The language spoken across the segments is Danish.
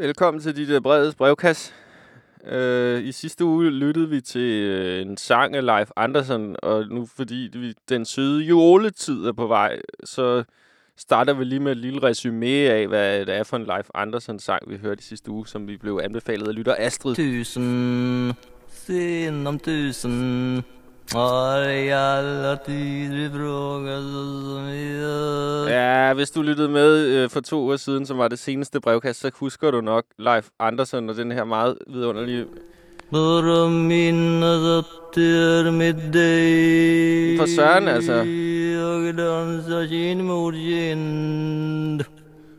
Velkommen til dit øh, bredes brevkasse. Øh, I sidste uge lyttede vi til øh, en sang af Leif Andersen, og nu fordi vi, den søde juletid er på vej, så starter vi lige med et lille resume af, hvad det er for en Leif Andersen-sang, vi hørte i sidste uge, som vi blev anbefalet af lytter Astrid. Tusind, sind om tusind har i frågat så videre. Ja, hvis du lyttede med øh, for to uger siden, som var det seneste brevkast, så husker du nok Leif Andersen og den her meget vidunderlige... Bara minnas at det er med dig. For søren, altså. Danser mod.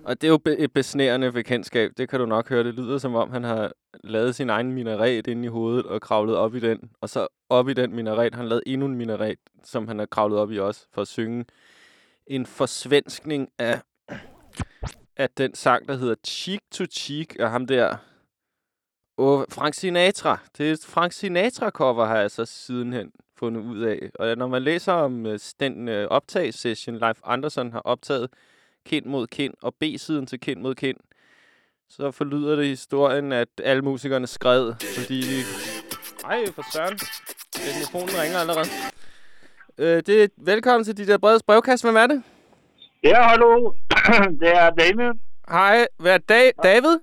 Og det er jo be- et besnærende bekendtskab. Det kan du nok høre. Det lyder som om, han har lavet sin egen minaret inde i hovedet og kravlet op i den. Og så op i den minaret han lavet endnu en minaret, som han har kravlet op i også, for at synge en forsvenskning af, af den sang, der hedder Cheek to Cheek og ham der. Og Frank Sinatra. Det er et Frank Sinatra-cover, har jeg så sidenhen fundet ud af. Og når man læser om øh, den øh, optagssession, Leif Andersen har optaget kind mod kind, og B-siden til kind mod kind, så forlyder det historien, at alle musikerne skred, fordi de... Ej, for søren. Telefonen ringer allerede. Øh, det er velkommen til de der brede brevkast. Hvem er det? Ja, hallo. Det er Damien. Hej, hvad er da- David?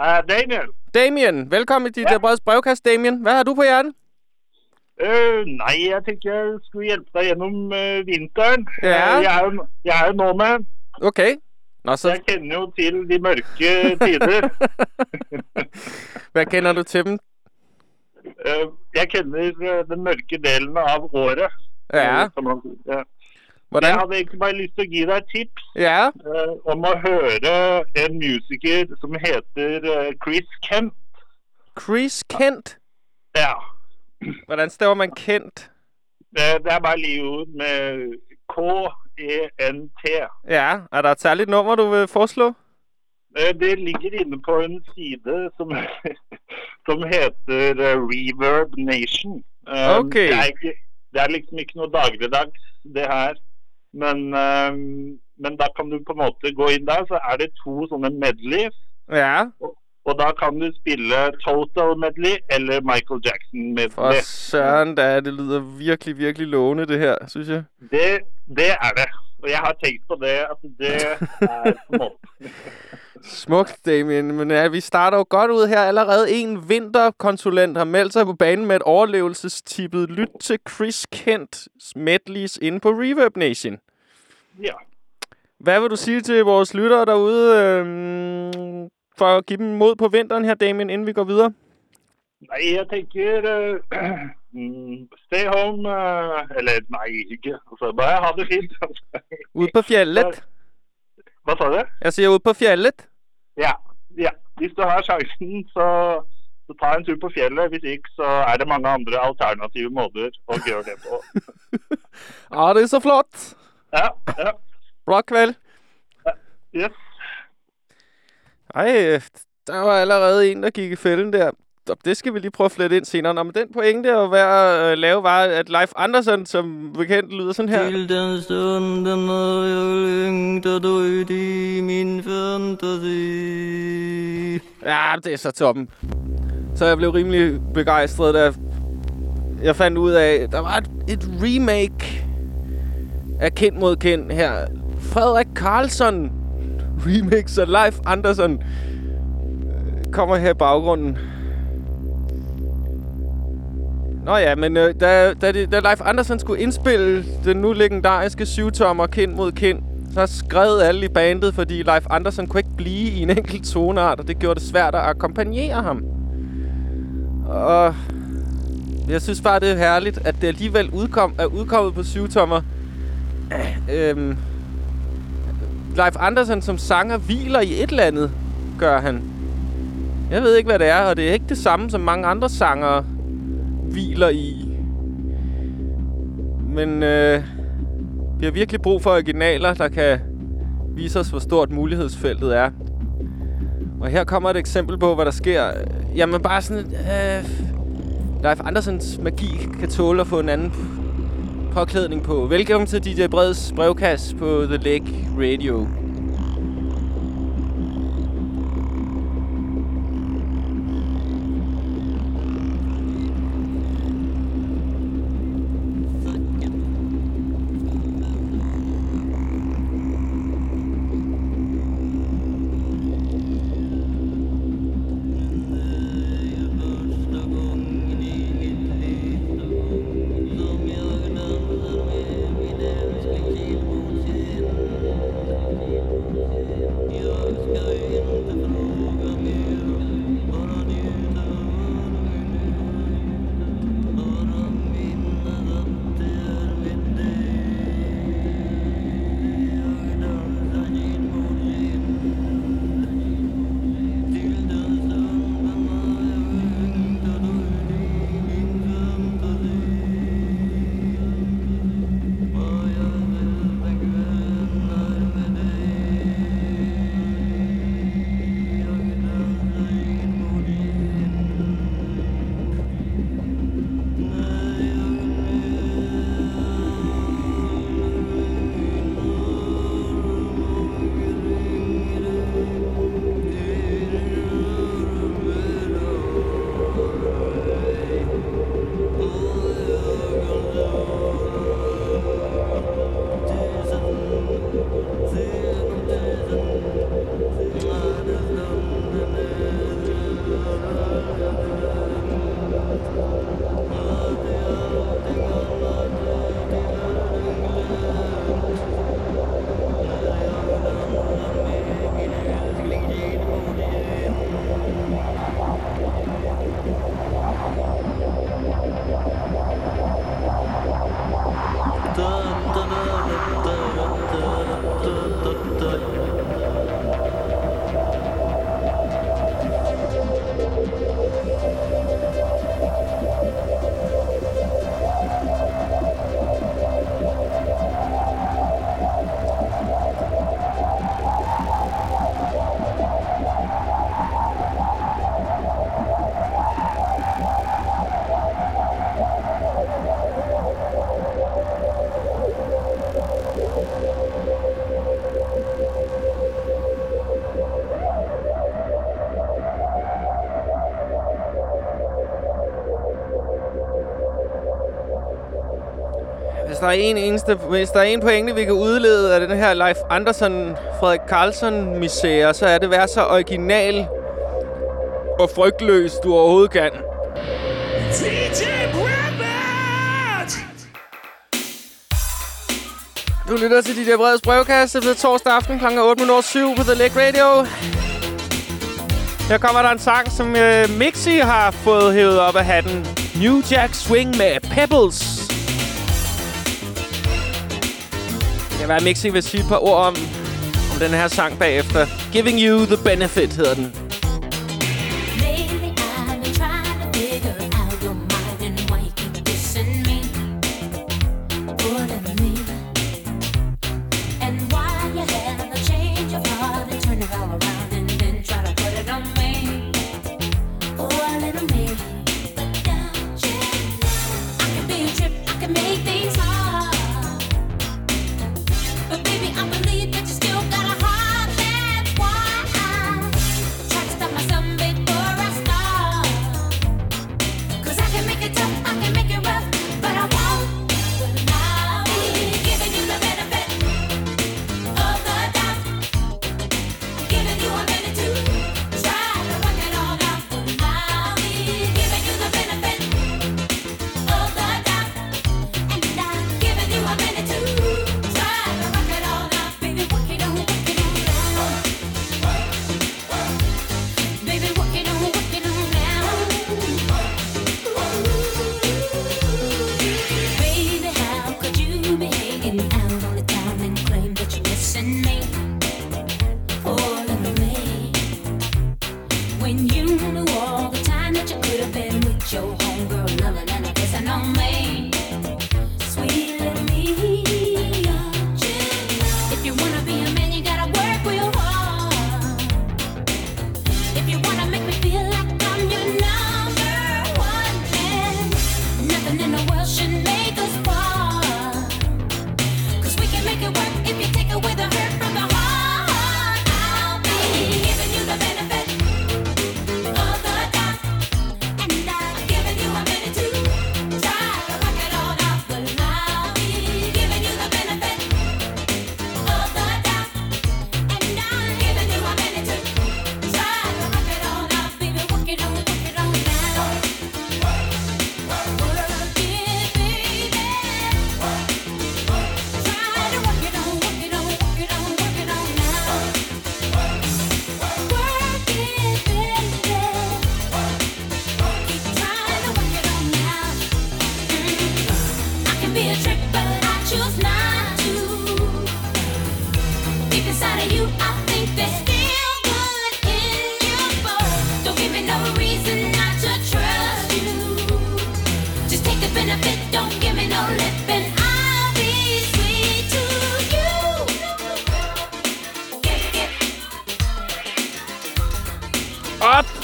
Uh, Daniel. Damien, velkommen til de Ja. der brede brevkast, Damien. Hvad har du på hjertet? Uh, nei, jeg tenkte jeg skulle hjelpe deg gjennom uh, vinteren. Ja. Uh, jeg, er jo, jeg er jo nordmann, Okay. Nå, så jeg kjenner jo til de mørke tider. hvad kender du til dem? Uh, jeg kjenner uh, den mørke delen av året. Ja, si. ja. Jeg hvordan? hadde egentlig bare lyst til å gi deg et tips Ja, uh, om å høre en musiker som heter uh, Chris Kent. Chris Kent. Ja. Hvordan staver man Kent? Det, det er bare lige ud med K-E-N-T. Ja, er der et særligt nummer, du vil foreslå? Eh, Det ligger inne på en side som, som heter eh, Reverb Nation. Eh, Ok. Det, er ikke, det er liksom ikke noe dagligdags, det her. Men, eh, men da kan du på en måte gå inn der, så er det to sånne medleys. Ja, Og da kan du spille Total Medley eller Michael Jackson for Medley. søren da, det lyder virkelig, virkelig lovende, det her, synes jeg. Det, det er det. Og jeg har tenkt på det, at det er måte Smukt, Damien. Men ja, vi starter jo godt ud her. Allerede en vinterkonsulent har meldt sig på banen med et overlevelsestippet. Lyt til Chris Kent medleys inde på Reverb Nation. Ja. Hvad vil du sige til vores lyttere derude, øhm, for at give dem mod på vinteren her, Damien, inden vi går videre? Nei, jeg tenker eh, mm, Stay home eh, Eller nei, ikke. Altså, bare ha det fint. Ude på fjellet. Hva sa du? Jeg siger ude på fjellet. Ja. ja. Hvis du har sjansen, så, så ta en tur på fjellet. Hvis ikke, så er det mange andre alternative måter å gjøre det på. Åh, det er så flot. Ja, ja. Bra kveld. Yes. Ej, der var allerede en, der gik i fælden der. Det skal vi lige prøve at flette ind senere. Nå, men den pointe at være øh, lave var, at Leif Andersen, som bekendt, lyder sådan her. Til den når jeg længter ud i min fantasi. Ja, det er så toppen. Så jeg blev rimelig begejstret, da jeg fandt ud af, at der var et, et remake af Kind mod Kind her. Frederik Karlsson remix af Leif Andersen øh, kommer her i baggrunden. Nå ja, men øh, da, da, det, da Leif Andersen skulle indspille den nu legendariske syvtommer Kind mod Kind, så skred alle i bandet, fordi Leif Andersen kunne ikke blive i en enkelt toneart, og det gjorde det svært at akkompagnere ham. Og jeg synes bare, det er herligt, at det alligevel udkom, er udkommet på syvtommer. Øh, øhm, Leif Andersen som sanger hviler i et eller andet, gør han. Jeg ved ikke, hvad det er, og det er ikke det samme, som mange andre sanger hviler i. Men øh, vi har virkelig brug for originaler, der kan vise os, hvor stort mulighedsfeltet er. Og her kommer et eksempel på, hvad der sker. Jamen bare sådan... Øh, Leif Andersens magi kan tåle at få en anden påklædning på. Velkommen til DJ Breds brevkasse på The Lake Radio. Der er en eneste, hvis der er en pointe, vi kan udlede af den her Leif Andersen, Frederik Carlson misære, så er det være så original og frygtløs, du overhovedet kan. Du lytter til DJ Breds brevkasse ved torsdag aften kl. 8.07 på The Leg Radio. Her kommer der en sang, som uh, Mixi har fået hævet op af hatten. New Jack Swing med Pebbles. Være, at Mixi vil sige et par ord om, om den her sang bagefter. Giving You The Benefit hedder den.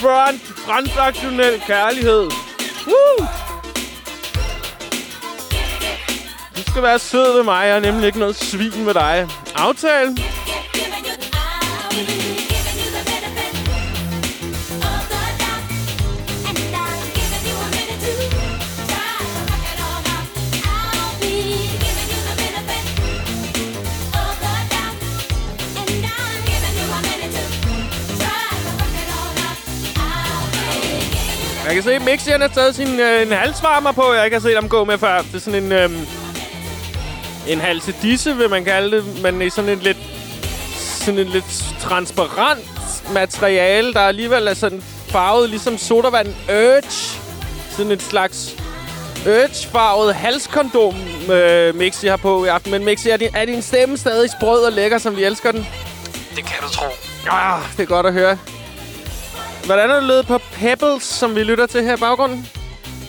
Upfront, transaktionel kærlighed. Woo! Du skal være sød ved mig, jeg nemlig ikke noget svin med dig. Aftale. Jeg kan se, at Mixi har taget sin øh, en halsvarmer på. Jeg ikke har set ham gå med før. Det er sådan en... Øh, en halse disse, vil man kalde det. Men i sådan en lidt... Sådan en lidt transparent materiale, der alligevel er sådan farvet ligesom sodavand Urge. Sådan et slags Urge-farvet halskondom, øh, Mixi har på i aften. Men Mixi, er din, er din stemme stadig sprød og lækker, som vi elsker den? Det kan du tro. Ah, det er godt at høre. Hvordan er det lød på Pebbles, som vi lytter til her i baggrunden?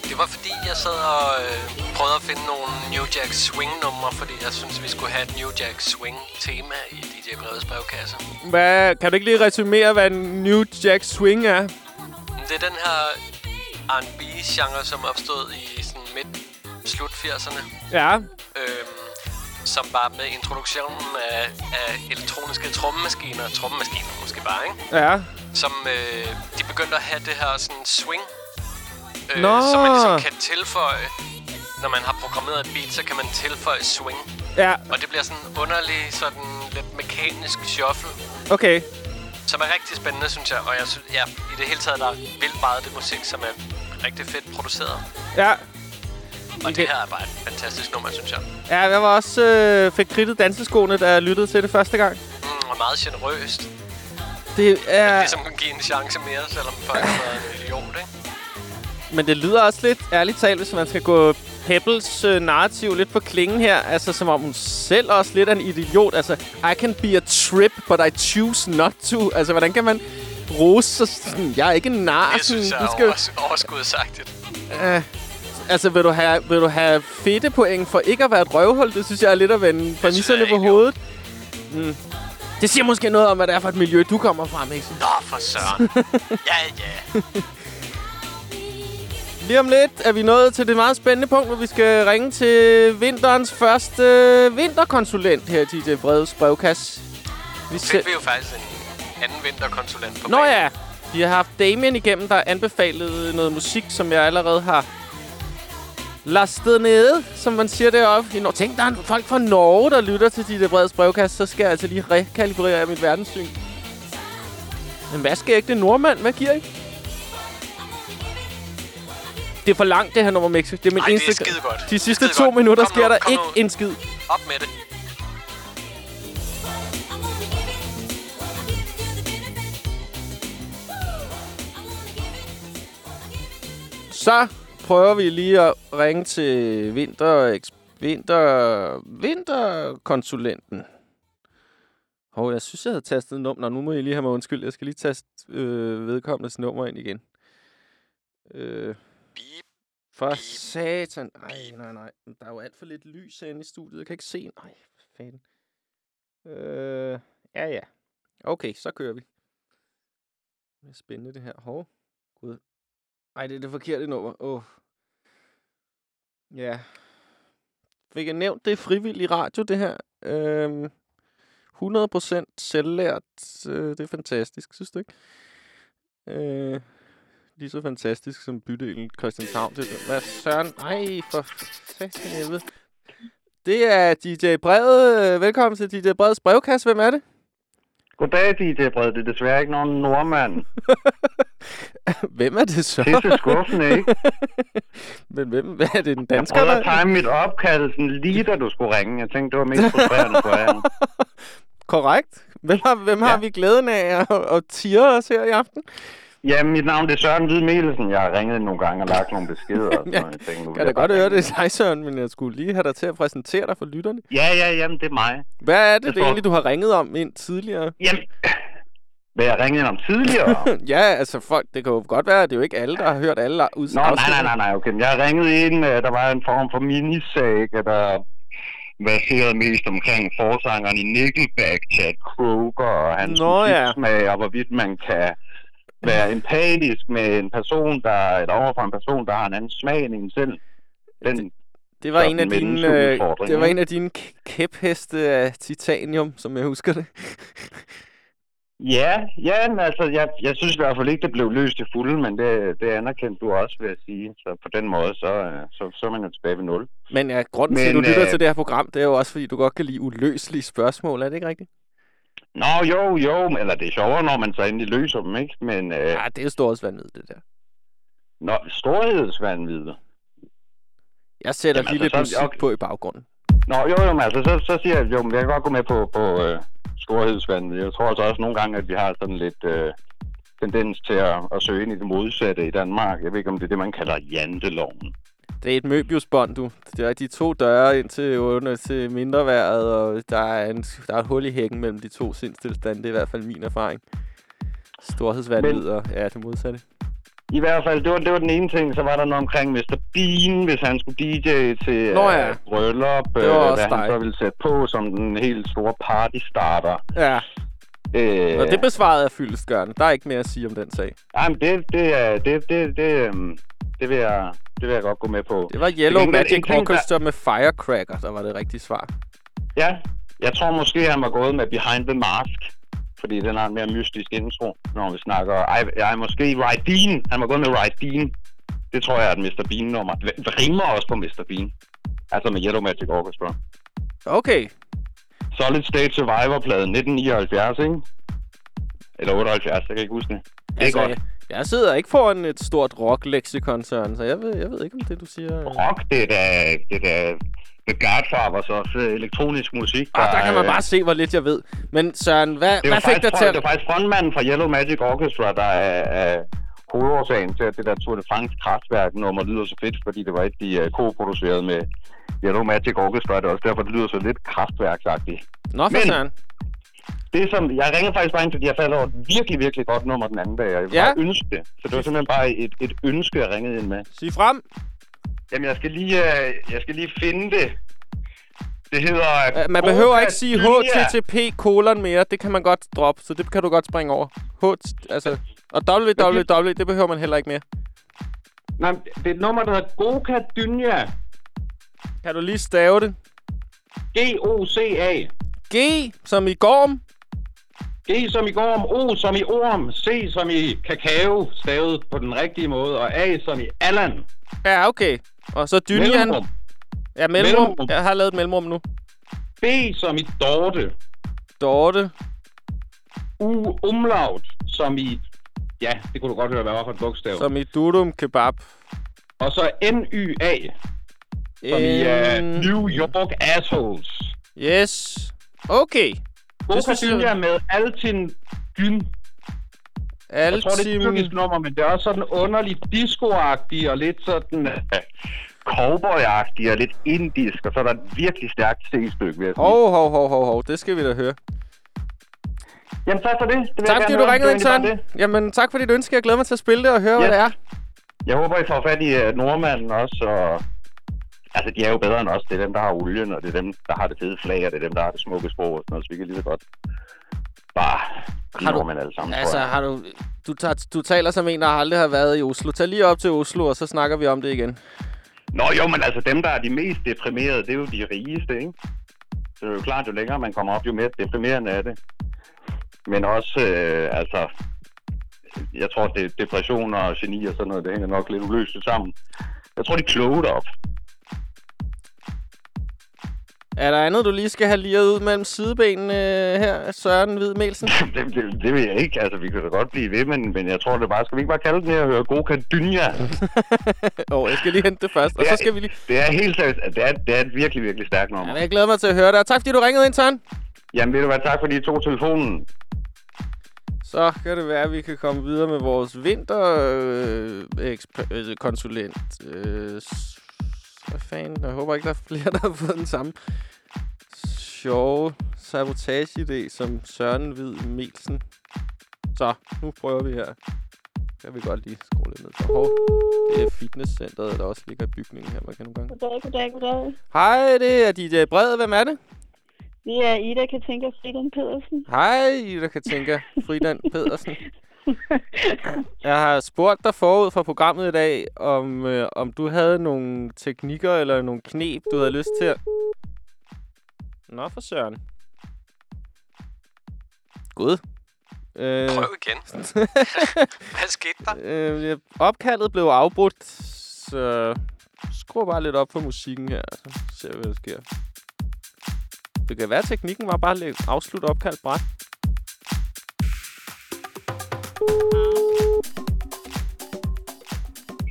Det var fordi, jeg sad og øh, prøvede at finde nogle New Jack Swing-numre, fordi jeg synes, vi skulle have et New Jack Swing-tema i DJ Breds brevkasse. Hvad, kan du ikke lige resumere, hvad en New Jack Swing er? Det er den her R&B-genre, som opstod i sådan midt slut 80'erne. Ja, Øhm, som var med introduktionen af, af elektroniske trommemaskiner. Trommemaskiner måske bare, ikke? ja. Som øh, de begyndte at have det her sådan swing. Øh, Nå. Som man ligesom kan tilføje, når man har programmeret et beat, så kan man tilføje swing. Ja, Og det bliver sådan underlig, sådan lidt mekanisk shuffle, okay. som er rigtig spændende, synes jeg. Og jeg synes, ja, i det hele taget, der er vildt meget af det musik, som er rigtig fedt produceret. Ja, Og det her er bare et fantastisk nummer, synes jeg. ja jeg var også øh, fik kridtet danseskoene, da jeg lyttede til det første gang. Mm, og meget generøst. Det er... Ligesom kan give en chance mere, selvom folk været en idiot, ikke? Men det lyder også lidt, ærligt talt, hvis man skal gå Pebbles øh, narrativ lidt på klingen her. Altså, som om hun selv også lidt er en idiot. Altså, I can be a trip, but I choose not to. Altså, hvordan kan man rose sig sådan? Jeg er ikke en nar. Det synes jeg er skal, overs- overskudsagtigt. øh, altså, vil du, have, vil du have fedte point for ikke at være et røvhul? Det synes jeg er lidt at vende præmisserne på hovedet. Mm. Det siger måske noget om, hvad det er for et miljø, du kommer fra, Mixen. Nå, for søren. ja, ja. Lige om lidt er vi nået til det meget spændende punkt, hvor vi skal ringe til vinterens første vinterkonsulent her i DJ Breds brevkasse. Vi fik vi jo faktisk en anden vinterkonsulent på Nå banen. ja, vi har haft Damien igennem, der anbefalede noget musik, som jeg allerede har lastet nede, som man siger deroppe. I Nor- Tænk, der er folk fra Norge, der lytter til DJ Breds brevkasse, så skal jeg altså lige rekalibrere mit verdenssyn. Men hvad skal ikke det nordmand? Hvad giver I? Det er for langt, det her nummer, Mixi. Det er min Ej, det eneste... er skide godt. De sidste to godt. minutter Kom sker nu, der ikke nu. en skid. Op med det. Så prøver vi lige at ringe til vinter, vinter, vinterkonsulenten. Hov, jeg synes, jeg havde tastet nummer. Nu må I lige have mig undskyld. Jeg skal lige taste øh, vedkommendes nummer ind igen. Øh, for satan. Ej, nej, nej. Der er jo alt for lidt lys herinde i studiet. Jeg kan ikke se. Nej, fanden. Øh, ja, ja. Okay, så kører vi. Det er spændende, det her. Hov. Gud. Ej, det er det forkerte nummer. Åh. Oh. Ja. Fik jeg nævnt, det er frivillig radio, det her. Øhm, 100% selvlært. Øh, det er fantastisk, synes du ikke? Øh, lige så fantastisk som bydelen Christianshavn. Det, hvad søren? Ej, for satan helvede. Det er DJ Brede. Velkommen til DJ Bredes brevkasse. Hvem er det? Goddag, DJ Bred. Det er desværre ikke nogen nordmand. Hvem er det så? Pisse skuffende, ikke? Men hvem? Hvad er det, en Jeg dansker? prøvede der- at time mit opkald sådan lige da du skulle ringe. Jeg tænkte, det var mest frustrerende for jer. Korrekt. Hvem har, hvem har Ja. vi glæden af at, at tire os her i aften? Ja, mit navn det er Søren Hvid Mielsen. Jeg har ringet nogle gange og lagt nogle beskeder. Og sådan Ja. Jeg tænkte, nu Jeg kan da godt høre, det er dig, Søren, men jeg skulle lige have dig til at præsentere dig for lytterne. Ja, ja, jamen, det er mig. Hvad er det, Jeg det tror- egentlig, du har ringet om ind tidligere? Jamen, hvad jeg ringede om tidligere? ja, altså folk, det kan jo godt være, at det er jo ikke alle, der har hørt alle Nå, udsagn. nej, nej, nej, nej, okay. Jeg har ringet ind, øh, der var en form for minisag, der baseret mest omkring forsangeren i Nickelback, Chad Kroger, og hans Nå, ja. musiksmag, og hvorvidt man kan være empatisk med en person, der, eller overfor en person, der har en anden smag end en selv. Den, Det var, Så en af dine, øh, det var en af dine kæpheste af titanium, som jeg husker det. ja, ja, men altså, jeg, jeg synes i hvert fald ikke, det blev løst i fulde, men det, det anerkendte du også, vil jeg sige. Så på den måde, så, øh, så, så er man jo tilbage ved nul. Men ja, grunden til, at du lytter øh, til det her program, det er jo også, fordi du godt kan lide uløselige spørgsmål. Er det ikke rigtigt? Nå, jo, jo, eller det er sjovere, når man så endelig løser dem, ikke? Men, øh, Ja, det er jo storhedsvanvid, det der. Nå, storhedsvandvid. Jeg sætter Jamen, lige altså, lidt så- musik okay. på i baggrunden. Nå, jo, jo, men altså, så, så siger jeg, jo, men jeg kan godt gå med på, på øh, storhedsvandvid. Jeg tror altså også nogle gange, at vi har sådan lidt øh, tendens til at, at søge ind i det modsatte i Danmark. Jeg ved ikke, om det er det, man kalder janteloven. Det er et Möbiusbånd, du. Det er de to døre ind til, under, til mindre været, og der er, en, der er et hul i hækken mellem de to sindstilstande. Det er i hvert fald min erfaring. Storhedsvanvid og ja, det modsatte. I hvert fald, det var, det var den ene ting. Så var der noget omkring Mr. Bean, hvis han skulle DJ til Nå ja. øh, bryllup. Det var øh, også hvad han dig. så ville sætte på som den helt store partystarter. Ja, Øh, og det besvarede jeg fyldestgørende. Der er ikke mere at sige om den sag. Jamen, det, det, er- det, det, det, øhm, det, vil jeg, det vil jeg godt gå med på. Det var Yellow gengæld Magic ting, der- Orchestra med Firecracker, der var det rigtige svar. Ja, jeg tror måske, han var gået med Behind the Mask. Fordi den har en mere mystisk intro, når vi snakker... Ej, ej måske Rydeen. Han var gået med Rydeen. Det tror jeg er et Mr. Bean-nummer. Det rimer også på Mr. Bean. Altså med Yellow Magic Orchestra. Okay. Solid State Survivor-pladen 1979, ikke? Eller 78, jeg kan ikke huske det. Det er Altså, godt. Jeg, sidder ikke foran et stort rock-leksikon, så jeg ved, jeg ved ikke, om det, du siger... øh. Rock, det er da, det er da The Godfathers også øh, elektronisk musik. Ah, der kan man øh, bare se, hvor lidt jeg ved. Men Søren, hvad, hvad fik dig til at... det er faktisk frontmanden fra Yellow Magic Orchestra, der er, er hovedårsagen til, at det der Tour de France kraftværk-nummer lyder så fedt, fordi det var et, de uh, co-producerede med Yellow Magic Orchestra. Det er også derfor, det lyder så lidt kraftværksagtigt. Nå, for Men- Søren. Det som, jeg ringer faktisk bare ind, fordi jeg faldt over et virkelig, virkelig godt nummer den anden dag, og jeg Ja. bare ønske det. Så det var simpelthen bare et, et ønske, jeg ringede ind med. Sig frem. Jamen, jeg skal lige, øh, jeg skal lige finde det. Det hedder... Uh, man behøver ikke sige HTTP kolon mere. Det kan man godt droppe, så det kan du godt springe over. H, altså, og www, det behøver man heller ikke mere. Nej, det er et nummer, der hedder Goka Dynya. Kan du lige stave det? G-O-C-A. G som i gorm. G som i gorm, O som i orm, C som i kakao, stavet på den rigtige måde, og A som i Allan. Ja, okay. Og så Dynjan. Mellemrum. Ja, mellemrum. Mellemrum. Jeg har lavet et mellemrum nu. B som i Dorte. Dorte. U umlaut som i... Ja, det kunne du godt høre, hvad var for et bogstav. Som i Dudum Kebab. Og så N-Y-A, som i uh, New York Assholes. Yes. Okay. Jeg- Dynya med Altin Gyn. Jeg tror, det er et Altim... tyrkisk nummer, men det er også sådan underligt disco-agtigt og lidt sådan... Uh, cowboy-agtigt og lidt indisk, og så er der et virkelig stærkt C-stykke, vil jeg sige. Hov, hov, hov, hov, hov. Det skal vi da høre. Jamen, tak for det. det vil Tak fordi du ringede ind, Søren. Jamen, tak for dit ønske. Jeg glæder mig til at spille det og høre, hvad Yes. det er. Jeg håber, I får fat i uh, nordmanden også, og... Altså, de er jo bedre end os. Det er dem, der har olien, og det er dem, der har det fede flag, og det er dem, der har det smukke sprog og sådan noget, så vi kan lige så godt bare Har du- alle sammen, Altså, har du, du, tager, du taler som en, der aldrig har været i Oslo. Tag lige op til Oslo, og så snakker vi om det igen. Nå jo, men altså dem, der er de mest deprimerede, det er jo de rigeste, ikke? Så det er jo klart, jo længere man kommer op, jo mere deprimerende er det. Men også, øh, altså, jeg tror, det depression og geni og sådan noget, det hænger nok lidt uløseligt sammen. Jeg tror, de er kloge deroppe. Er der andet, du lige skal have lige ud mellem sidebenene øh, her, Søren Hvid Melsen? det, det, det vil jeg ikke. Altså, vi kan da godt blive ved, men, men jeg tror det bare, skal vi ikke bare kalde den her og høre Goka Dynya? Åh, oh, jeg skal lige hente det først, og Det så er- skal vi lige... Det er helt seriøst, det er, det er et virkelig, virkelig stærkt nummer. Jamen, jeg glæder mig til at høre det. Og tak fordi du ringede ind, Søren. Jamen, ved du hvad, tak fordi I tog telefonen. Så kan det være, at vi kan komme videre med vores vinterkonsulent. Øh, s- hvad fanden? Jeg håber ikke, der er flere, der har fået den samme sjove sabotage-idé som Søren Hvid Melsen. Så, nu prøver vi her. Kan vi godt lige skrue lidt ned for. Hov, det er fitnesscenteret, der også ligger i bygningen her. Hvad kan nogle gange? Goddag, goddag, goddag. Hej, det er DJ Bred. Hvem er det? Det er Ida Katinka Friden Pedersen. Hej, Ida Katinka Fridan Pedersen. Jeg har spurgt dig forud for programmet i dag, om, øh, om du havde nogle teknikker eller nogle knep, du havde lyst til at... Nå for søren. Gud. Øh, Prøv igen. Hvad skete der? øh, opkaldet blev afbrudt, så skru bare lidt op for musikken her, så ser vi, hvad der sker. Det kan være, at teknikken var bare at afslutte opkaldt bræt.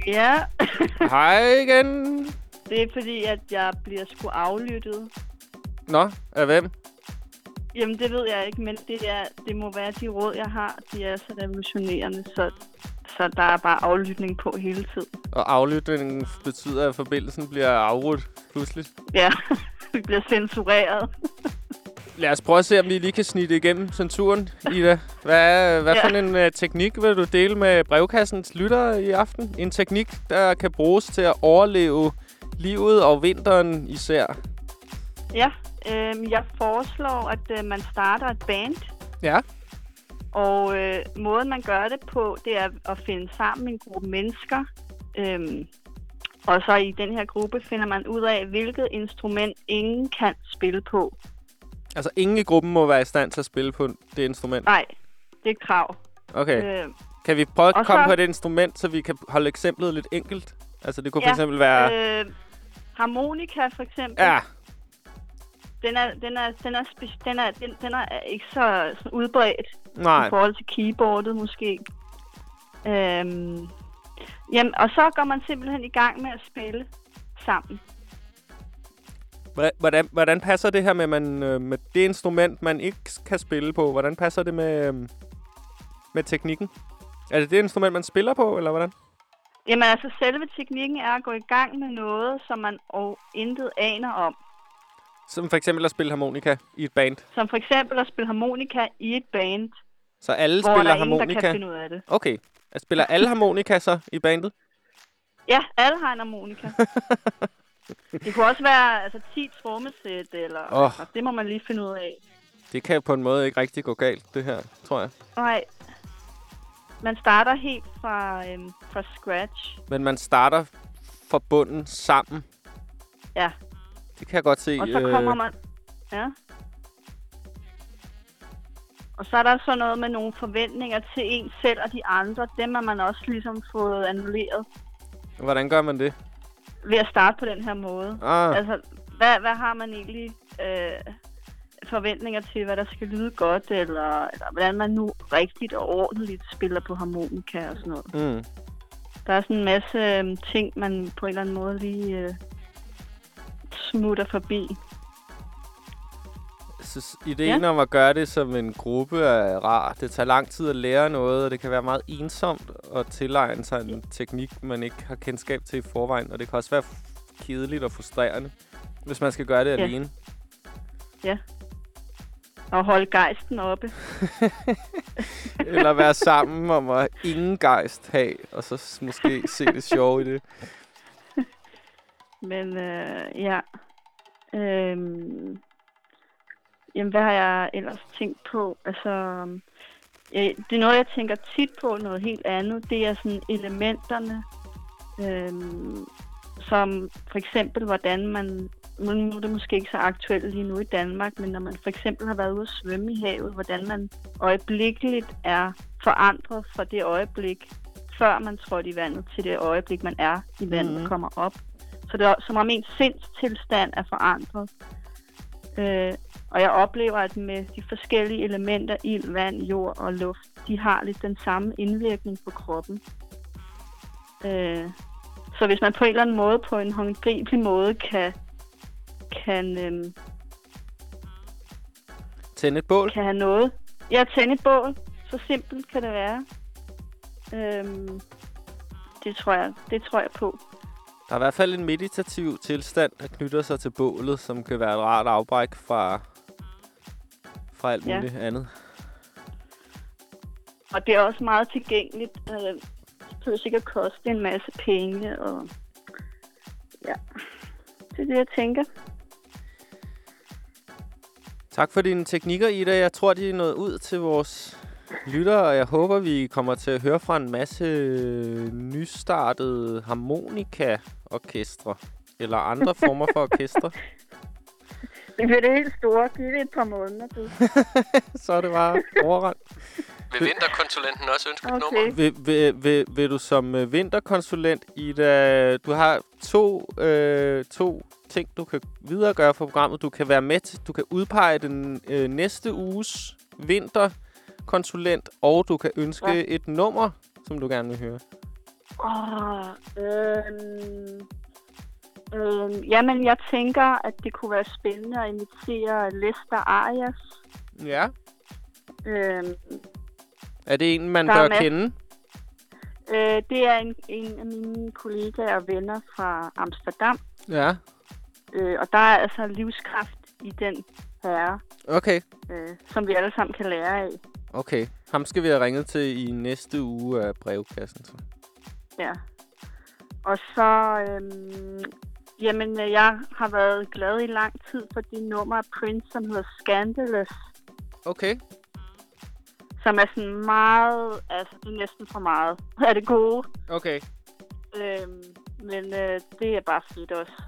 Ja, Hej igen. det er fordi, at jeg bliver sgu aflyttet. Nå, af hvem? Jamen, det ved jeg ikke, men det, er, det må være de råd, jeg har. De er så revolutionerende, så, så der er bare aflytning på hele tiden. Og aflytningen betyder, at forbindelsen bliver afrudt pludselig. Ja, vi bliver censureret. Lad os prøve at se, om vi lige kan snitte igennem censuren, Ida. Hvad, hvad Ja. for en uh, teknik vil du dele med brevkassens lyttere i aften? En teknik, der kan bruges til at overleve livet og vinteren især. Ja, øh, jeg foreslår, at øh, man starter et band. Ja. Og øh, måden, man gør det på, det er at finde sammen en gruppe mennesker. Øhm, og så i den her gruppe finder man ud af, hvilket instrument ingen kan spille på. Altså, ingen i gruppen må være i stand til at spille på det instrument. Nej, det er et krav. Okay. Øh, Kan vi prøve at komme så- på et instrument, så vi kan holde eksemplet lidt enkelt? Altså, det kunne for Ja, eksempel være... Øh, harmonika for eksempel. Ja, Den er, den er, den er, den er, den, den er ikke så sådan udbredt nej. i forhold til keyboardet måske. Øhm, jamen, og så går man simpelthen i gang med at spille sammen. Hvordan, hvordan, passer det her med, man, øh, med det instrument, man ikke kan spille på? Hvordan passer det med, øh, med teknikken? Er det det instrument, man spiller på, eller hvordan? Jamen altså, selve teknikken er at gå i gang med noget, som man og intet aner om. Som for eksempel at spille harmonika i et band. Som for eksempel at spille harmonika i et band, Så alle hvor spiller der er ingen, der kan harmonika? finde ud af det. Okay. Jeg spiller alle harmonika så i bandet? Ja, alle har en harmonika. det kunne også være altså, 10 trommesæt, eller Åh. altså, det må man lige finde ud af. Det kan på en måde ikke rigtig gå galt, det her, tror jeg. Nej, man starter helt fra, øhm, fra scratch. Men man starter fra bunden sammen. Ja, Det kan jeg godt se. og så øh, kommer man... Ja. Og så er der så noget med nogle forventninger til en selv og de andre. Dem har man også ligesom fået annulleret Hvordan gør man det? Ved at starte på den her måde. Ah, Altså, hvad, hvad har man egentlig øh, forventninger til, hvad der skal lyde godt, eller, eller hvordan man nu rigtigt og ordentligt spiller på harmonika og sådan noget. mm. Der er sådan en masse øh, ting, man på en eller anden måde lige øh, smutter forbi. Synes, ideen ja. om at gøre det som en gruppe er rar. Det tager lang tid at lære noget, og det kan være meget ensomt at tilegne sig en teknik, man ikke har kendskab til i forvejen. Og det kan også være kedeligt og frustrerende, hvis man skal gøre det Ja. alene. Og holde gejsten oppe. Eller være sammen om at ingen gejst have, og så måske se det sjove i det. Men øh, ja. Øhm, jamen, hvad har jeg ellers tænkt på? Altså, øh, det er noget, jeg tænker tit på, noget helt andet. Det er sådan elementerne, øhm, som for eksempel, hvordan man... Nu er det måske ikke så aktuelt lige nu i Danmark, men når man for eksempel har været ude at svømme i havet, hvordan man øjeblikkeligt er forandret fra det øjeblik, før man trådte i vandet, til det øjeblik, man er i vandet og kommer op. Så det er som om ens sindstilstand er forandret. Øh, og jeg oplever, at med de forskellige elementer, ild, vand, jord og luft, de har lidt den samme indvirkning på kroppen. Øh, så hvis man på en eller anden måde, på en håndgribelig måde, kan, kan, øhm, Tænd et bål. kan have noget. Ja, tænde et bål. Så simpelt kan det være. Øhm, det tror jeg, det tror jeg på. Der er i hvert fald en meditativ tilstand, der knytter sig til bålet, som kan være et rart afbræk fra, fra alt Ja. muligt andet. Og det er også meget tilgængeligt. Øh, det behøver sikkert koste en masse penge. Og ja, det er det, jeg tænker. Tak for dine teknikker, Ida. Jeg tror, de er nået ud til vores lyttere, og jeg håber, vi kommer til at høre fra en masse nystartede harmonika-orkestre. Eller andre former for orkestre. Det bliver det helt store. Giv det et par måneder, du. Så er det bare overrendt. Vil vinterkonsulenten også ønske et Okay. nummer? Vil, vil, vil, vil du som øh, vinterkonsulent, Ida, du har to, øh, to ting, du kan videregøre for programmet. Du kan være med til, du kan udpege den øh, næste uges vinterkonsulent, og du kan ønske Ja. et nummer, som du gerne vil høre. Åh, øhm, øhm, jamen, jeg tænker, at det kunne være spændende at invitere Lester Arias. Ja. Øhm, Er det en, man bør med. kende? øh, det er en, en af mine kollegaer og venner fra Amsterdam. Ja. Øh, og der er altså livskraft i den herre, Okay. øh, som vi alle sammen kan lære af. Okay. Ham skal vi have ringet til i næste uge af brevkassen. Så. Ja. Og så, øhm, jamen, øh, jeg har været glad i lang tid for det nummer af Prince, som hedder Scandalous. Okay. Som er sådan meget, altså det er næsten for meget af det gode. Okay. Øhm, men øh, det er bare fedt også.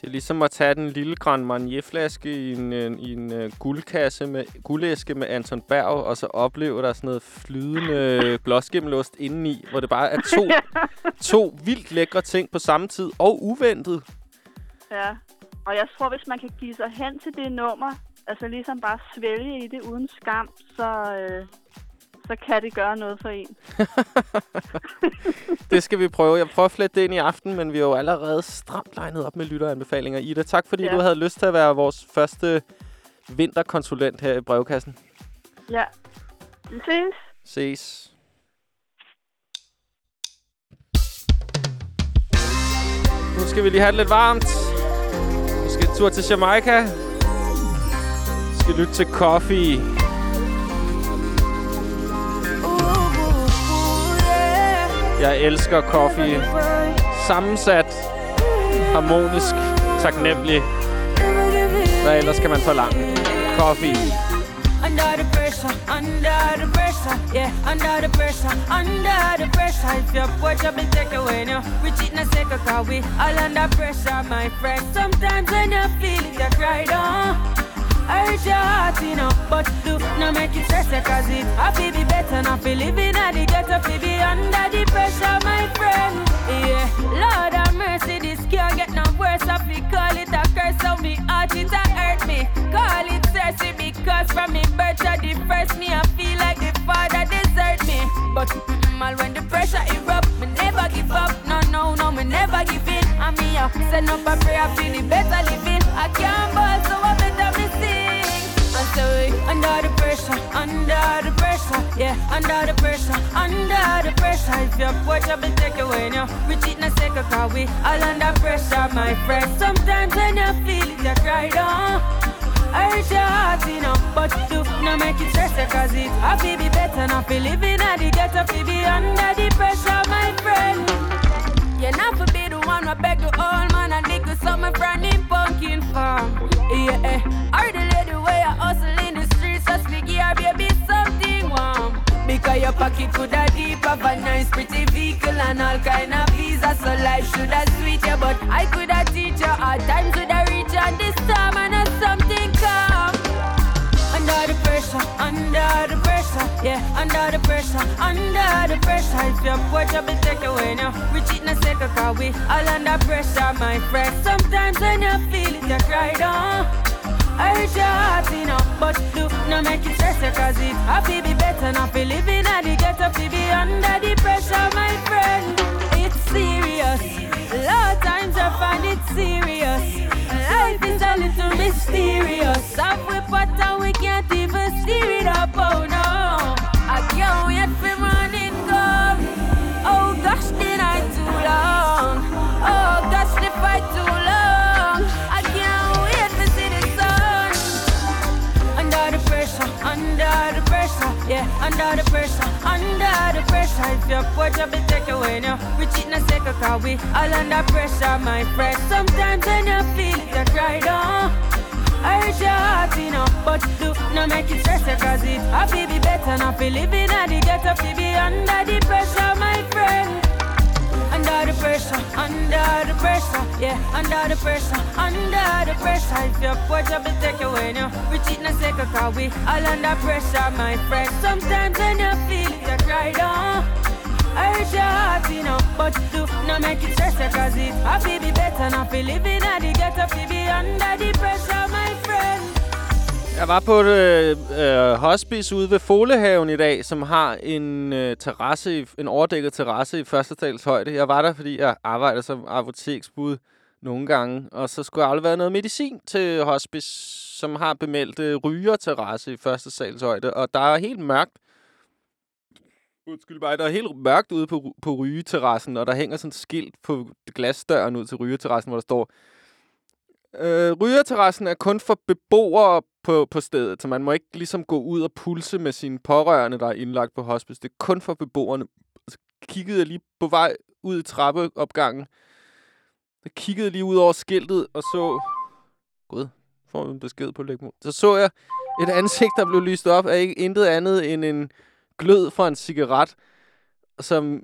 Det er ligesom at tage den lille Grand Marnier-flaske i en, øh, i en uh, guldkasse med guldæske med Anton Berg, og så opleve, der er sådan noget flydende blåskimmelost indeni, hvor det bare er to, to vildt lækre ting på samme tid, og uventet. Ja. Og jeg tror, hvis man kan give sig hen til det nummer, altså ligesom bare svælge i det uden skam, så, øh, så kan det gøre noget for en. Det skal vi prøve. Jeg prøver at flette det ind i aften, men vi er jo allerede stramt legnet op med lytteranbefalinger. Ida, tak fordi ja. Du havde lyst til at være vores første vinterkonsulent her i brevkassen. Ja. Vi ses. Ses. Nu skal vi lige have det lidt varmt. Vi skal en tur til Jamaica. Vi skal lytte til Coffee. Jeg elsker Coffee. Sammensat, harmonisk, taknemmelig. Hvad ellers kan man forlange? Coffee. Under the pressure, under the pressure, yeah, under the pressure, under the pressure. If your watch up and take away now, we cheat in a second, cause we all under pressure, my friend. Sometimes when you feel it, you cry down. I hurt your heart, you know, but do not make it stress cause it happy be better, not feel living at the ghetto, feel be under the pressure, my friend. Yeah, Lord have mercy, this can't get no worse, I feel call it a curse, so me heart it a hurt me. Call it thirsty because from me birth the first me, I feel like the father desert me. But mm, when the pressure erupt, me never give up, no, no, no, me never give in. And me up, send up a prayer, I feel it better living. I can't ball, so We under the pressure, under the pressure, yeah, under the pressure, under the pressure. If your watch up and take away now, reach it in a second, cause we all under pressure, my friend. Sometimes when you feel it, you cry down. Hurt your heart, you know, but do not make it stress you, cause it happy be better, not be living at the ghetto, fi be under the pressure, my friend. You're not for be the one who beg the old man and dig with something from him pumpkin farm. Yeah, eh. Your pocket could have deep of a nice pretty vehicle and all kind of visa, so life should have sweet you, but I could have teach you hard times would have reach and this time and have something come. Under the pressure, under the pressure, yeah, under the pressure, under the pressure. If your watch up and take away now, reach it in a second, cause we all under pressure, my friend. Sometimes when you feel it, you cry down. I hurt your heart, know, but do not make it stress cause it happy be better, not be living at the ghetto, to be under the pressure, my friend. It's serious, a lot of times I find it serious. Life is a little mysterious. Up we pot we can't even steer it up. Oh no, I can't wait for morning yeah, under the pressure, under the pressure. If your watch up and take away now, it in a second, cause we all under pressure, my friend. Sometimes when you feel it, you cry down. Hurt your heart, you know, but do not make it stress you, cause it happy be better, not be living at the ghetto, fi be under the pressure, my friend. Under the pressure, under the pressure, yeah, under the pressure, under the pressure. If your watch up and take away now, reach it in a second, cause we all under pressure, my friend. Sometimes when you feel it, you cry down. Hurt your heart, you know, but do not make it stress you, cause it happy be better, not be living at the ghetto, fi be under the pressure, my friend. Jeg var på et øh, hospice ude ved Folehaven i dag, som har en øh, terrasse, i, en overdækket terrasse i første etals højde. Jeg var der, fordi jeg arbejder som apoteksbud nogle gange, og så skulle jeg aflevere noget medicin til hospice, som har bemeldt øh, rygerterrasse i første sals højde, og der er helt mørkt. Undskyld mig, der er helt mørkt ude på, på rygeterrassen, og der hænger sådan et skilt på glasdøren ud til rygeterrassen, hvor der står, Øh, rygerterrassen er kun for beboere på, på stedet, så man må ikke ligesom gå ud og pulse med sine pårørende, der er indlagt på hospice. Det er kun for beboerne. Så kiggede jeg lige på vej ud i trappeopgangen. Så kiggede lige ud over skiltet og så... Gud, får vi en besked på lægmod. Så så jeg et ansigt, der blev lyst op af ikke intet andet end en glød fra en cigaret, som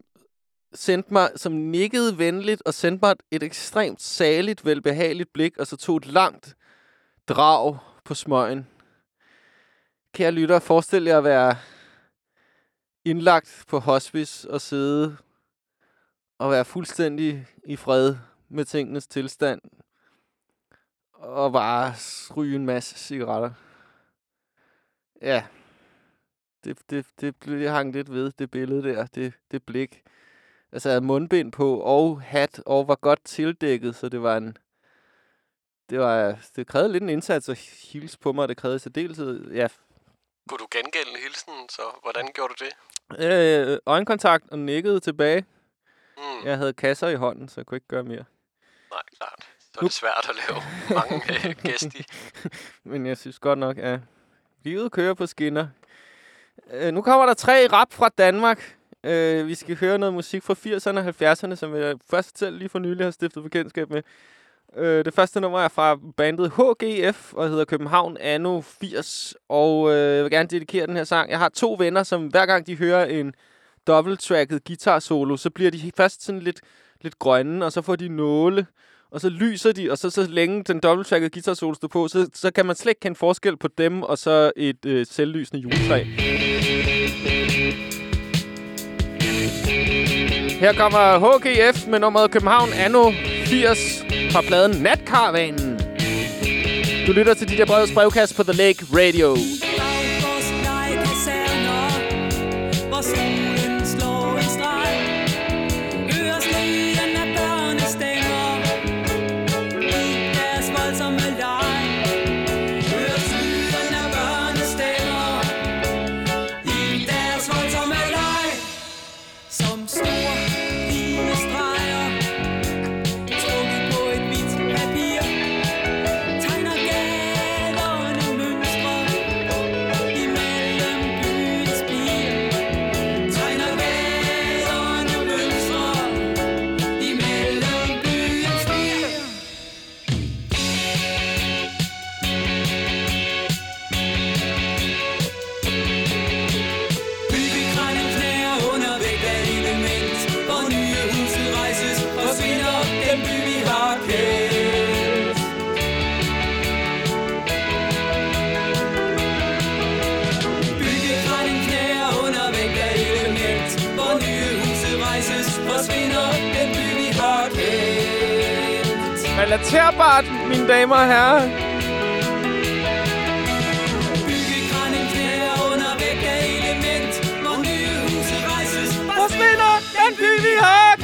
sendte mig, som nikkede venligt og sendte mig et ekstremt saligt, velbehageligt blik, og så tog et langt drag på smøgen. Kære lytter, forestil jer at være indlagt på hospice og sidde og være fuldstændig i fred med tingenes tilstand. Og bare ryge en masse cigaretter. Ja. Det, det, det, blev- det hang lidt ved, det billede der. Det, det blik. Altså, havde mundbind på og hat, og var godt tildækket, så det var en... Det, var, det krævede lidt en indsats at hilse på mig. Det krævede i særdeleshed, ja, Kunne du gengælde hilsen, så hvordan gjorde du det? øh, øjenkontakt og nikkede tilbage. Mm, Jeg havde kasser i hånden, så jeg kunne ikke gøre mere. Nej, klart. Så er det svært at lave mange øh, gæsti. Men jeg synes godt nok, at livet kører på skinner. Øh, nu kommer der tre rap fra Danmark. Øh, vi skal høre noget musik fra 80'erne og 70'erne, som jeg først selv lige for nylig har stiftet bekendtskab med. Øh, det første nummer er fra bandet HGF og hedder København Anno 80. Og øh, jeg vil gerne dedikere den her sang. Jeg har to venner, som hver gang de hører en dobbelttracket guitar solo, så bliver de først sådan lidt, lidt grønne, og så får de nåle, og så lyser de, og så, så længe den dobbelttrackede guitar solo står på, så, så kan man slet ikke kende forskel på dem, og så et øh, selvlysende juletræ. Her kommer HGF med nummeret København Anno 80 fra pladen Natkaravanen. Du lytter til dit der brevets brevkast på The Lake Radio. Vores Relaterbart, mine damer og herrer. Hvor den by, vi har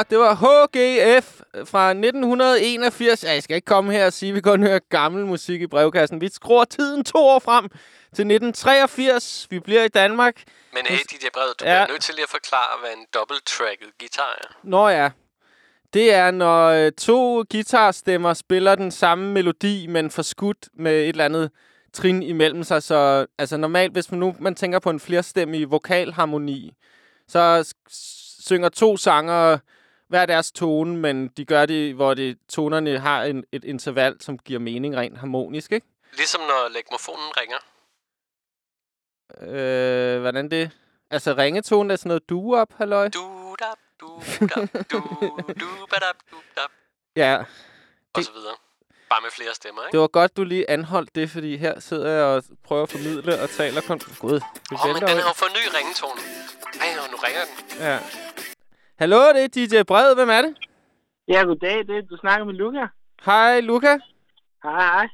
så. Det var HGF fra 1981. Ja, jeg skal ikke komme her og sige, at vi kun hører gammel musik i brevkassen. Vi skruer tiden to år frem til 1983. Vi bliver i Danmark. Men hey, DJ Brevet, du Ja. bliver nødt til lige at forklare, hvad en dobbelt-tracket guitar er. Nå ja. Det er, når øh, to guitarstemmer spiller den samme melodi, men forskudt med et eller andet trin imellem sig. Så altså normalt, hvis man nu man tænker på en flerstemmig vokalharmoni, så synger to sanger hver deres tone, men de gør det, hvor det, tonerne har en, et interval, som giver mening rent harmonisk, ikke? Ligesom når legmofonen ringer. Øh, hvordan det? Altså ringetonen er sådan noget du-op, halløj? Du da du da du du badab du da Ja, og så videre. Bare med flere stemmer, ikke? Det var godt, du lige anholdt det, fordi her sidder jeg og prøver at formidle og taler kun... Gud, Åh, oh, men den har jo fået ny ringetone. Ej, nu ringer den. Ja. Hallo, det er DJ Bred. Hvem er det? Ja, goddag. Det, du snakker med Luca. Hej, Luca. Hej, hej.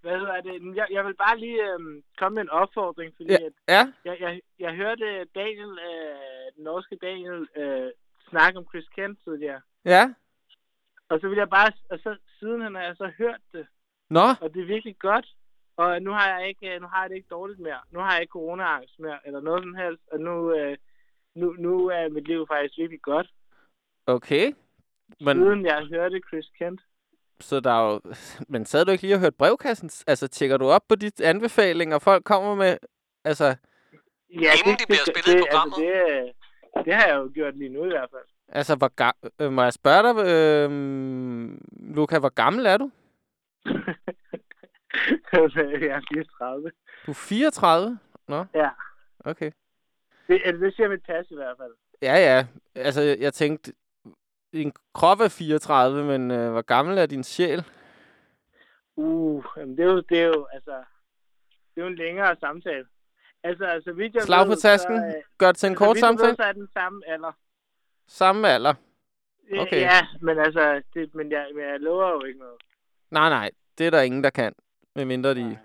Hvad hedder det? Jeg, jeg vil bare lige øhm, komme med en opfordring, fordi Ja. at Ja, jeg, jeg, jeg hørte Daniel, øh, den norske Daniel, øh, snakke om Chris Kent tidligere. ja. Og så vil jeg bare, og så siden han har jeg så hørt det, Nå, og det er virkelig godt. Og nu har jeg ikke, øh, nu har jeg det ikke dårligt mere. Nu har jeg ikke coronaangst mere, eller noget som helst. Og nu, øh, nu, nu er mit liv faktisk virkelig godt. okay. Men, Siden jeg hørte Chris Kent. så der er jo... Men sad du ikke lige og hørt brevkassen? Altså, tjekker du op på de anbefalinger, folk kommer med? Altså, Ja, Inden de bliver spillet i det, programmet. Altså, det, det har jeg jo gjort lige nu i hvert fald. altså hvor ga- øh, må jeg spørge dig, øh, Luca, hvor gammel er du? jeg er 34. Du er 34? Nå, Ja, okay. Det, altså, det siger mit pas i hvert fald. Ja, ja. Altså, jeg tænkte, din krop er 34, men øh, hvor gammel er din sjæl? Uh, jamen, det er jo, det er jo, altså, det er jo en længere samtale. Altså, altså, vidt jeg Slag på ved, tasken. Så, øh, Gør det til en altså, kort jeg ved, samtale? så er den samme alder. Samme alder. Okay. Ja, men altså, det, men, jeg, men jeg lover jo ikke noget. Nej, nej. Det er der ingen, der kan. Medmindre de er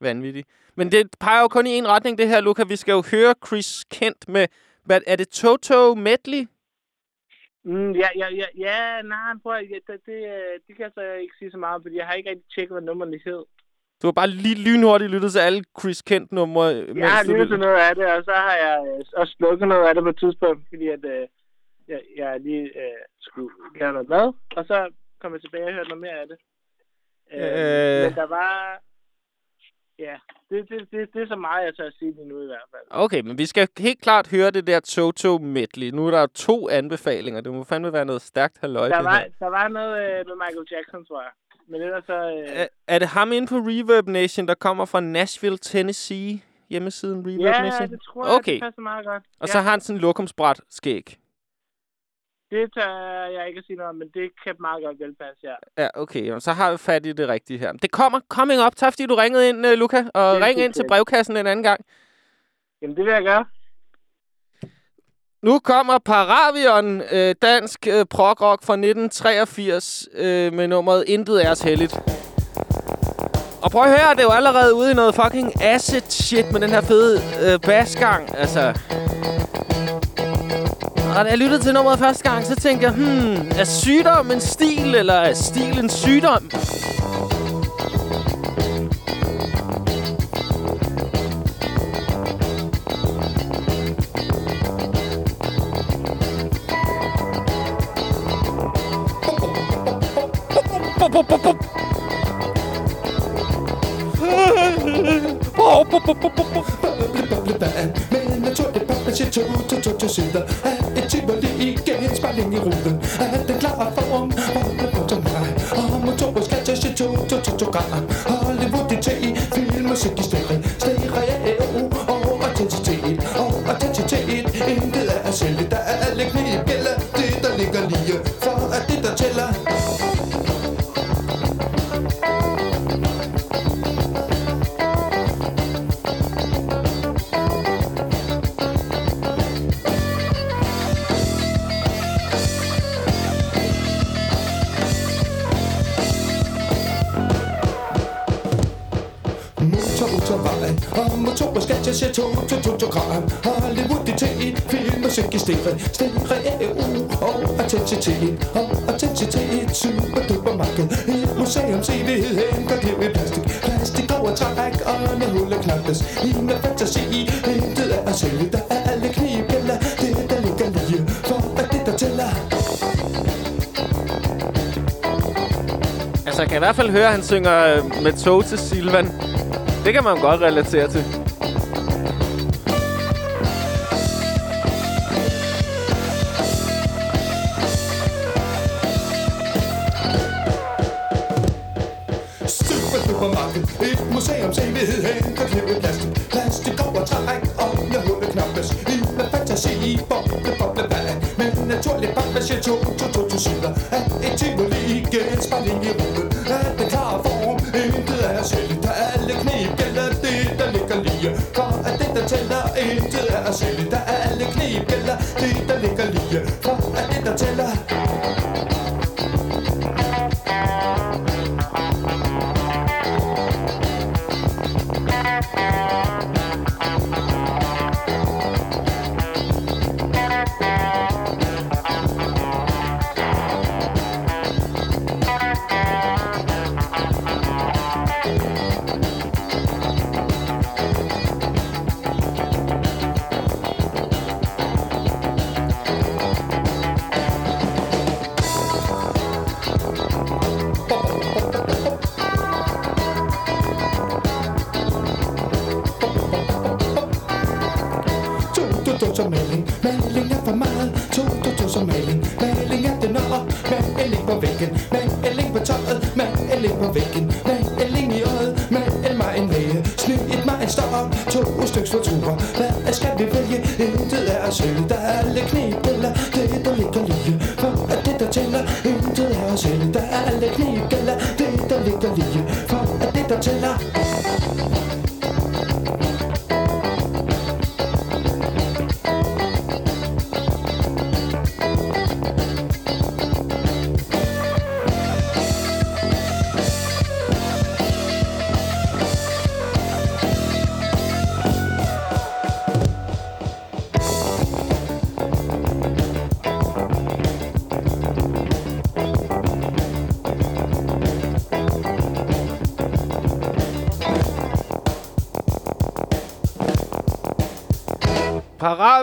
vanvittige. Men det peger jo kun i en retning, det her, Luca. Vi skal jo høre Chris Kent med... Hvad, er det Toto Medley? Mm, ja, ja, ja, ja, nej, prøv at, det, det, øh, det kan jeg så ikke sige så meget, fordi jeg har ikke rigtig tjekket, hvad nummerne hed. Du har bare lige lynhurtigt lyttet til alle Chris Kent-numre. Jeg har lyttet til noget af det, og så har jeg øh, også slukket noget af det på et tidspunkt, fordi at, øh, jeg, jeg lige øh, skulle lave noget mad, og så kom jeg tilbage og hørte noget mere af det. Øh, Øh. Men der var... Ja, det, det, det, det er så meget, jeg tør at sige lige nu i hvert fald. Okay, men vi skal helt klart høre det der Toto Medley. Nu er der to anbefalinger. Det må fandme være noget stærkt halløj, Der var, der var noget øh, med Michael Jackson, tror jeg. Men ellers så... Øh, Er, er det ham inde på Reverb Nation, der kommer fra Nashville, Tennessee? Hjemmesiden Reverb ja, Nation? det tror jeg, Okay. det passer meget godt. Og ja, så har han sådan en lokumsbræt skæg. Det tør jeg ikke at sige noget om, men det kan meget godt velpasse, ja. Ja, okay. Så har vi fat i det rigtige her. Det kommer coming up. Tak fordi du ringede ind, uh, Luca. Og Det ring ind til brevkassen en anden gang. Jamen, det vil jeg gøre. Nu kommer Paravion, øh, dansk øh, prog-rock fra 1983 øh, med nummeret Intet er os heldigt. Og prøv at høre, det er jo allerede ude i noget fucking acid shit med den her fede øh, basgang. Altså... Og da jeg lyttede til nummeret første gang, så tænkte jeg, hmm, er sygdom en stil, eller er stil en sygdom? Bup, det der er Bup, bup, bup, bup, bup, bup. To, to, to, to sider. Er et tivoli igen spejling i ruden Er den klar form, holde på som mig og motorer motorisk attaché to, to, to, to grader Hollywood i te, Film musik i stereo, stereo og autenticitet, og autenticitet Intet er selv, jeg ser tog til se to, to, to, to gram Hollywood i te Filmmusik i stereo Stereo Og intensitet Og intensitet Super duper marked Et museums evighed Henter det med plastik. Plastik over træk Og med hulle knappes. I med fantasi Intet er at sælge. Der er alle knibgælder Det der ligger lige For at det der tæller. Altså, jeg kan i hvert fald høre, at han synger øh, med tog til Silvan. Det kan man godt relatere til.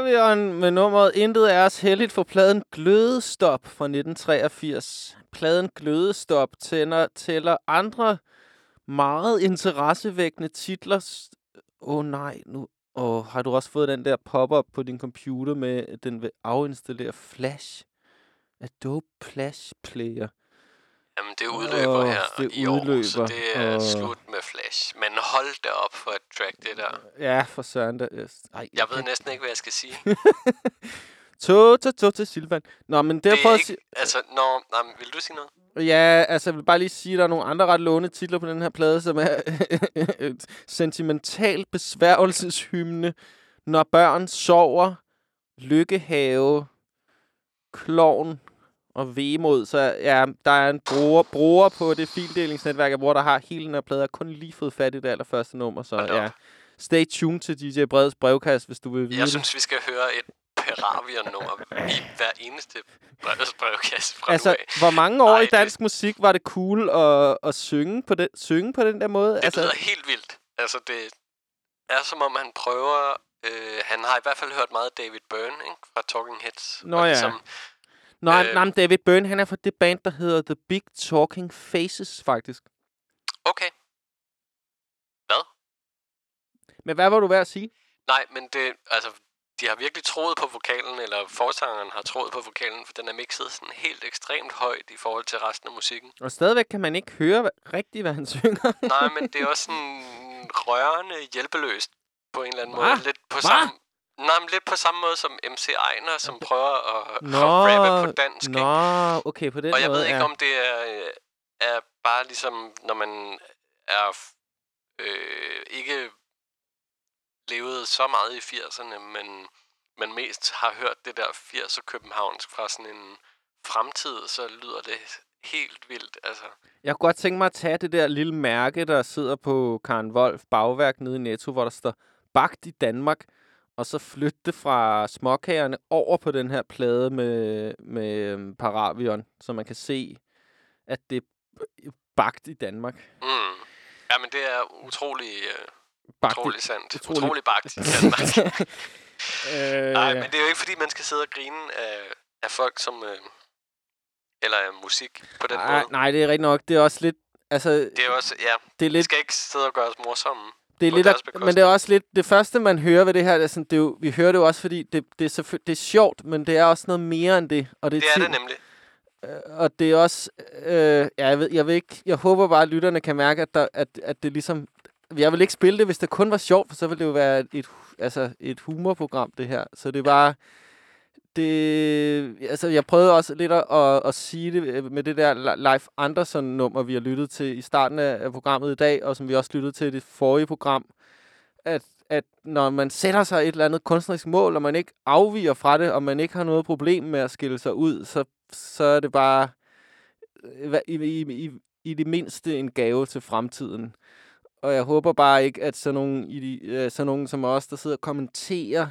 Paravion med nummeret Intet er os heldigt for pladen Glødestop fra 1983. Pladen Glødestop tænder, tæller andre meget interessevækkende titler. Åh oh, nej, nu oh, har du også fået den der pop-up på din computer med, at den vil afinstallere Flash. Adobe Flash Player. Jamen, det udløber Åh, her det i år, så udløber. det er Åh. slut med Flash. Men hold da op for et track, det der. Ja, for søren. Der. Ej, Jeg ved næsten ikke, hvad jeg skal sige. To, to, to til Silvan. Nå, men det, det er ikke, sige... altså, nå, nej, men vil du sige noget? Ja, altså jeg vil bare lige sige, at der er nogle andre ret låne titler på den her plade, som er et sentimental besværgelseshymne, når børn sover, lykkehave, klovn og vemod. Så ja, der er en bruger, bruger på det fildelingsnetværk, jeg bruger, der har hele den her plade. Har kun lige fået fat i det allerførste nummer, så ja. Stay tuned til DJ Breds brevkast, hvis du vil vide Jeg det. synes, vi skal høre et Peravion-nummer i hver eneste brevets brevkasse fra Altså, hvor mange år Ej, i dansk musik var det cool at, at synge, på den, synge på den der måde? Det altså, lyder helt vildt. Altså, det er som om, han prøver... Øh, han har i hvert fald hørt meget David Byrne, ikke? Fra Talking Heads. Nå og ja. ligesom, Nå, øh, nej, men David Byrne, han er fra det band, der hedder The Big Talking Faces, faktisk. Okay. Hvad? Men hvad var du ved at sige? Nej, men det... Altså, de har virkelig troet på vokalen, eller forsangeren har troet på vokalen, for den er mixet sådan helt ekstremt højt i forhold til resten af musikken. Og stadigvæk kan man ikke høre hva- rigtigt, hvad han synger. Nej, men det er også sådan rørende hjælpeløst på en eller anden måde. Hva? Lidt på Hva? samme... Nej, men lidt på samme måde som MC Ejner, som prøver at, Nå, at rappe på dansk. ikke? nå, okay, på den og jeg måde, ved ikke, ja. om det er, er bare ligesom, når man er øh, ikke levet så meget i 80'erne, men, men mest har hørt det der 80'er københavnsk fra sådan en fremtid, så lyder det helt vildt, altså. Jeg kunne godt tænke mig at tage det der lille mærke, der sidder på Karen Wolf bagværk nede i Netto, hvor der står bagt i Danmark, og så flytte det fra småkagerne over på den her plade med, med øhm, Paravion, så man kan se, at det er bagt i Danmark. Mm. Ja, men det er utrolig, øh, Bagt utrolig sandt. utrolig- Utrolig, bagt i Danmark. øh, Nej, men det er jo ikke, fordi man skal sidde og grine af, af folk, som... Øh, eller af musik på den nej, måde. nej, det er rigtigt nok. Det er også lidt... Altså, Det er også, ja, det er vi lidt, skal ikke sidde og gøre os morsomme. Det er lidt, at, men det er også lidt, det første man hører ved det her, det er sådan, det er jo, vi hører det jo også, fordi det, det, er selvfø- det er sjovt, men det er også noget mere end det. Og det, Det er det nemlig. Øh, og det er også, øh, ja, jeg, ved, jeg ved ikke, jeg håber bare, at lytterne kan mærke, at, der, at, at det ligesom, jeg vil ikke spille det, hvis det kun var sjovt, for så ville det jo være et, et, altså et humorprogram, det her. Så det var, det, altså jeg prøvede også lidt at, at, at sige det øh, med det der Life Anderson-nummer, vi har lyttet til i starten af, programmet i dag, og som vi også lyttede til i det forrige program, at, at når man sætter sig et eller andet kunstnerisk mål, og man ikke afviger fra det, og man ikke har noget problem med at skille sig ud, så, så er det bare øh, i, i, i, i det mindste en gave til fremtiden. Og jeg håber bare ikke, at sådan nogen, i de, øh, sådan nogen som os, der sidder og kommenterer,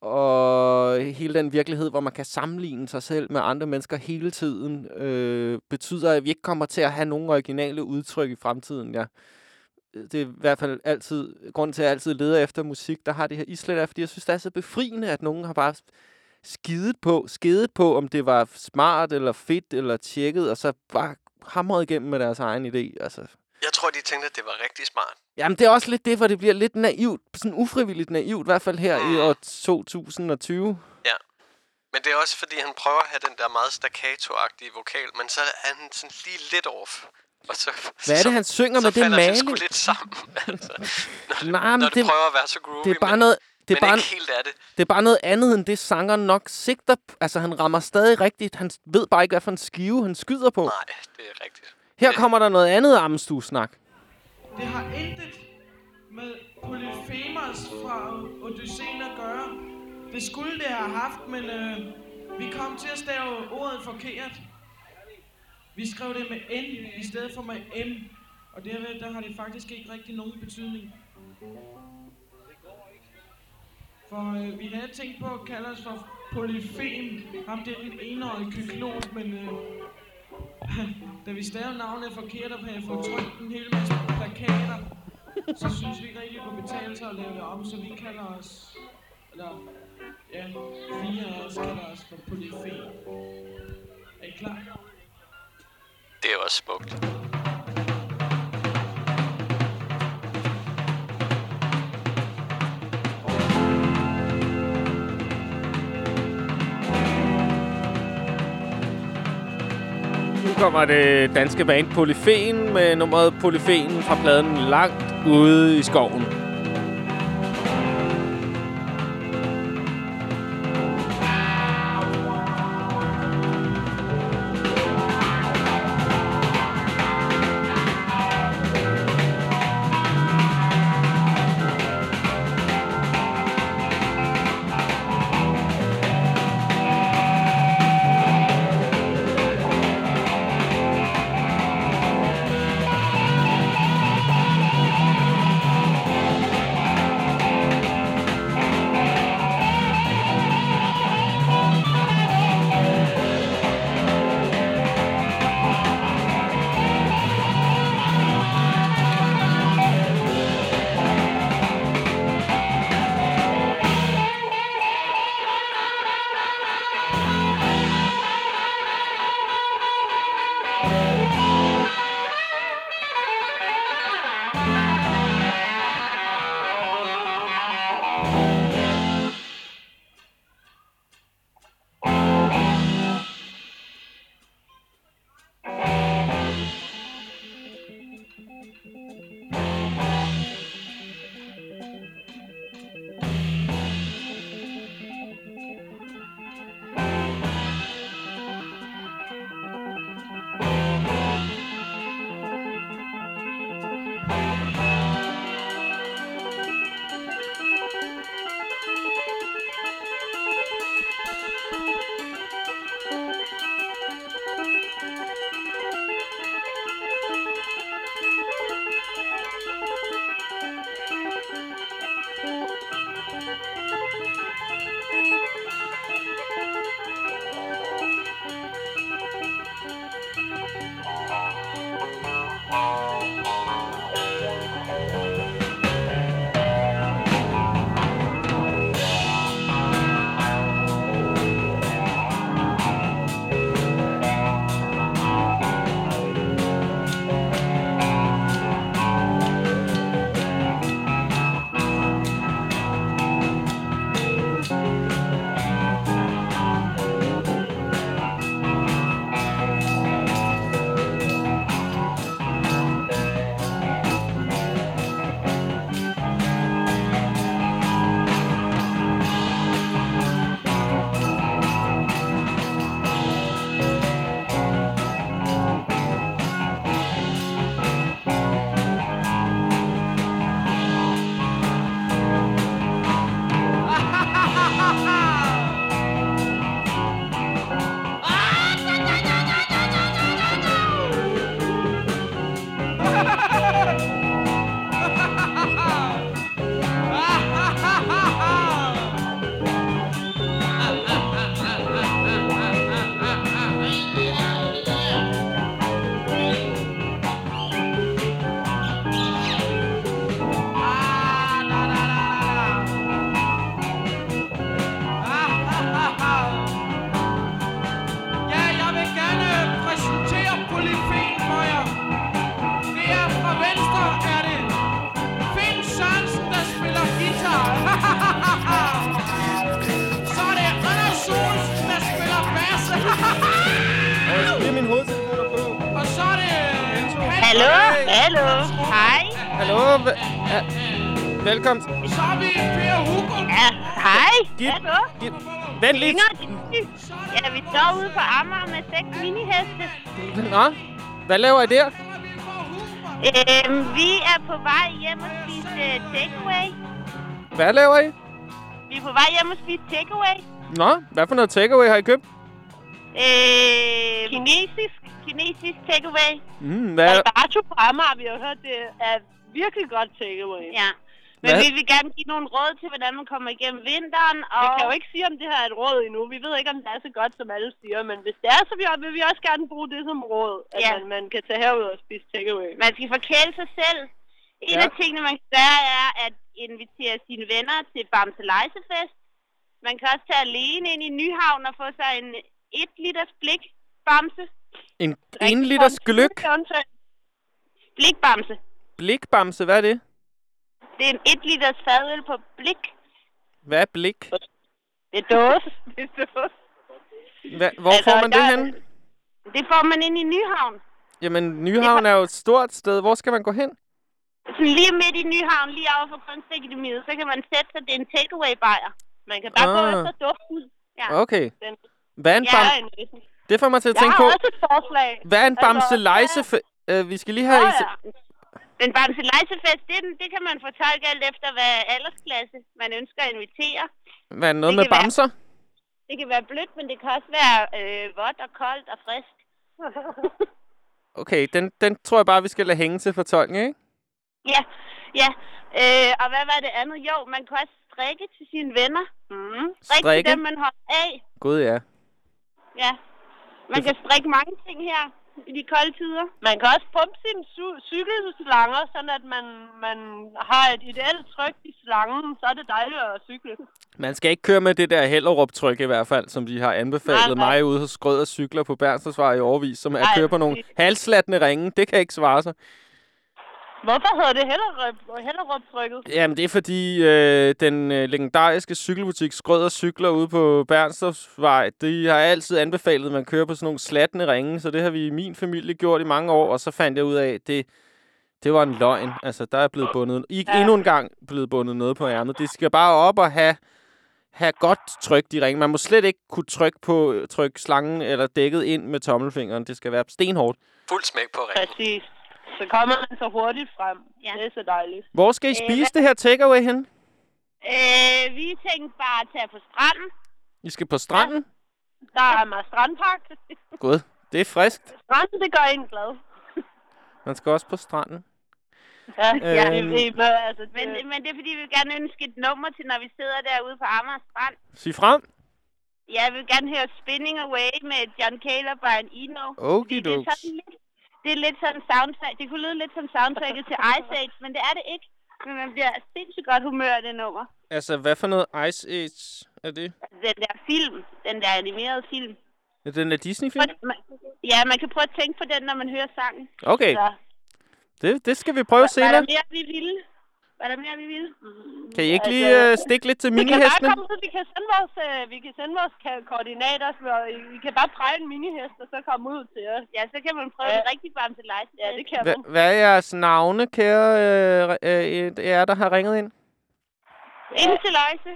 og hele den virkelighed, hvor man kan sammenligne sig selv med andre mennesker hele tiden, øh, betyder, at vi ikke kommer til at have nogen originale udtryk i fremtiden. Ja. Det er i hvert fald altid, grunden til, at jeg altid leder efter musik, der har det her islet af, fordi jeg synes, det er så befriende, at nogen har bare skidet på, skidet på, om det var smart eller fedt eller tjekket, og så bare hamret igennem med deres egen idé. Altså, jeg tror, de tænkte, at det var rigtig smart. Jamen, det er også lidt det, hvor det bliver lidt naivt, sådan ufrivilligt naivt, i hvert fald her i år 2020. Ja. Men det er også, fordi han prøver at have den der meget staccato-agtige vokal, men så er han sådan lige lidt off. Og så, Hvad er det, han synger så med det falder det maling? sgu lidt sammen, altså. Når, Nej, men når det- det, prøver at være så groovy, det er bare men, noget- det er bare ikke helt er det. Det er bare noget andet end det, sangeren nok sigter Altså, han rammer stadig rigtigt. Han ved bare ikke, hvad for en skive han skyder på. Nej, det er rigtigt. Her kommer der noget andet Amstue-snak. Det har intet med Polyphemus fra Odysseen at gøre. Det skulle det have haft, men øh, vi kom til at stave ordet forkert. Vi skrev det med N i stedet for med M. Og derved der har det faktisk ikke rigtig nogen betydning. For øh, vi havde tænkt på at kalde os for Polyphem. Ham det er den enårige kyklon, men øh, da vi stavede navnet forkert og havde fået trykt en hel masse plakater, så synes vi ikke rigtig, det kunne betale sig at lave det om, så vi kalder os, eller ja, fire af os kalder os for Polyphem. Er I klar? Det er også smukt. Kommer det danske band Polyfen med nummeret Polyfen fra pladen Langt ude i skoven. Hallo? Hallo? Hej. Hallo? Velkommen. Så har vi Per Hugo. Ja, hej. Giv- Hallo? Vent lidt. Ja, vi står ude på Amager med seks miniheste. Nå, hvad laver I der? Øhm, vi er på vej hjem og spise uh, takeaway. Hvad laver I? Vi er på vej hjem og spise takeaway. Nå, hvad for noget takeaway har I købt? Øh, kinesisk. Kinesisk takeaway. Mm, hvad? Alberto på Amager, vi har hørt, det er virkelig godt takeaway. Ja. Men Hvad? vi vil gerne give nogle råd til, hvordan man kommer igennem vinteren. Og... Jeg kan jo ikke sige, om det her er et råd endnu. Vi ved ikke, om det er så godt, som alle siger. Men hvis det er, så vil- vil vi også gerne bruge det som råd. At Ja. man, man kan tage herud og spise takeaway. Man skal forkæle sig selv. En Ja. af tingene, man kan gøre, er at invitere sine venner til Bamse Lejsefest. Man kan også tage alene ind i Nyhavn og få sig en 1 liters blik bamse. En 1 liters gløk? Blikbamse. Blikbamse, hvad er det? Det er en 1 liters fadøl på blik. Hvad er blik? Det er dåse. Det er dåse. Hva, hvor Altså, får man det der- hen? Det får man ind i Nyhavn. Jamen, Nyhavn er jo et stort sted. Hvor skal man gå hen? Sådan lige midt i Nyhavn, lige over for Kunstakademiet, så kan man sætte sig, det er en takeaway-bajer. Man kan bare gå Ah. efter duften. Ja. Okay. Den, Hvad er en ja, bam... en, Det får mig til at jeg tænke har på... også et forslag. Hvad er en Altså, bamselejse? Øh, vi skal lige have... Ja. Den Bamse Lejsefest, det, det kan man fortolke alt efter, hvad aldersklasse man ønsker at invitere. Hvad er noget Det med kan være- bamser? Det kan være blødt, men det kan også være øh, vådt og koldt og frisk. Okay, den, den tror jeg bare, vi skal lade hænge til fortolkning, ikke? ja, ja. Øh, og hvad var det andet? Jo, man kan også strikke til sine venner. Mm. Strikke til dem, man holder af. Gud, ja. Ja. Man kan strikke mange ting her i de kolde tider. Man kan også pumpe sine cy- cykelslanger, sådan at man, man har et ideelt tryk i slangen, så er det dejligt at cykle. Man skal ikke køre med det der Hellerup-tryk i hvert fald, som de har anbefalet Nej, nej. mig ude hos Skrød og Cykler på Bernstorvsvej i overvis, som er at køre på nogle halslattende ringe. Det kan ikke svare sig. Hvorfor hedder det Hellerup, Hellerup-trykket? Jamen, det er fordi øh, den øh, legendariske cykelbutik Skrød og Cykler ude på Bernstorvsvej, de har altid anbefalet, at man kører på sådan nogle slattende ringe, så det har vi i min familie gjort i mange år, og så fandt jeg ud af, at det, det var en løgn. Altså, der er blevet bundet, ikke Ja. endnu en gang blevet bundet noget på ærmet. Det skal bare op og have, have godt tryk de ringe. Man må slet ikke kunne trykke på trykke slangen eller dækket ind med tommelfingeren. Det skal være stenhårdt. Fuld smæk på ringen. Præcis. Så kommer man så hurtigt frem. Ja. Det er så dejligt. Hvor skal I Øh, spise det her takeaway hen? Øh, vi tænkte bare at tage på stranden. I skal på stranden? Der er meget strandpark. Gud, det er friskt. Stranden, det gør en glad. Man skal også på stranden. Ja, ja Øhm. det, det, altså, det, Men, men det er fordi, vi vil gerne ønske et nummer til, når vi sidder derude på Amager Strand. Sig frem. Ja, jeg vil gerne høre Spinning Away med John Cale og Brian Eno. Fordi det er sådan lidt, det er lidt sådan soundtrack. Det kunne lyde lidt som soundtracket til Ice Age, men det er det ikke. Men man bliver sindssygt godt humør af det nummer. Altså, hvad for noget Ice Age er det? Den der film, den der animerede film. Er det en Disney-film? Ja, man kan prøve at tænke på den, når man hører sangen. Okay. Så, Det, det skal vi prøve var der senere. mere, vi ville? Var der mere, vi ville? Kan I ikke lige Altså, øh, stikke lidt til Vi kan bare minihestene? komme ud, vi kan sende vores, øh, vi kan sende vores koordinater, så vi kan bare præge en minihest, og så komme ud til jer. Ja, så kan man prøve Ja. det rigtig varmt til lejse. Ja, det kan Hva, man. hvad er jeres navne, kære øh, øh, jer, der har ringet ind? Indtil lejse.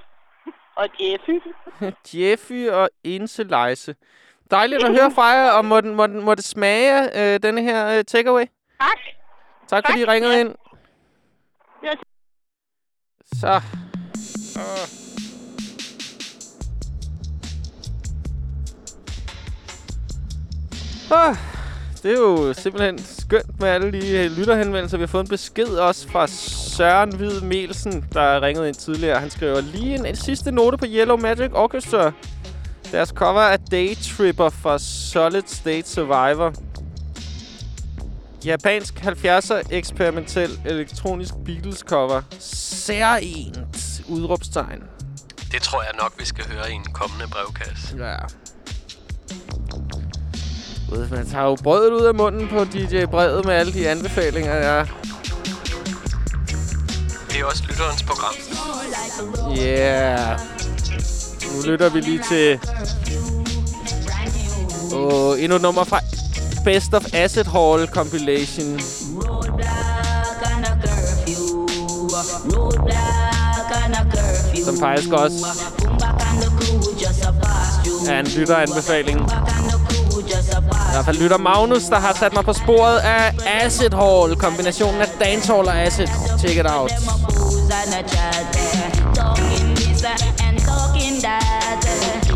Og Jeffy. Jeffy og Inselejse. Dejligt at høre fra jer, og må, den, må, den, må det smage øh, denne her øh, takeaway? Tak. Tak, fordi I ringede ind. Så. Åh. Åh, det er jo simpelthen skønt med alle de øh, lytterhenvendelser. Vi har fået en besked også fra Søren Hvid Melsen, der ringede ind tidligere. Han skriver lige en, en sidste note på Yellow Magic Orchestra. Deres cover af Daytripper fra Solid State Survivor. Japansk 70'er eksperimentel elektronisk Beatles cover. Særligt udråbstegn. Det tror jeg nok, vi skal høre i en kommende brevkasse. Ja. Ved, Man tager jo brødet ud af munden på DJ Brevet med alle de anbefalinger, ja. Det er også lytterens program. Yeah. Nu lytter vi lige til... Åh, endnu et nummer fra Best of Acid Hall compilation. Som faktisk også er en lytteranbefaling. I hvert fald lytter Magnus, der har sat mig på sporet af Acid Hall. Kombinationen af dancehall og acid. Check it out. And. Talking and talking that.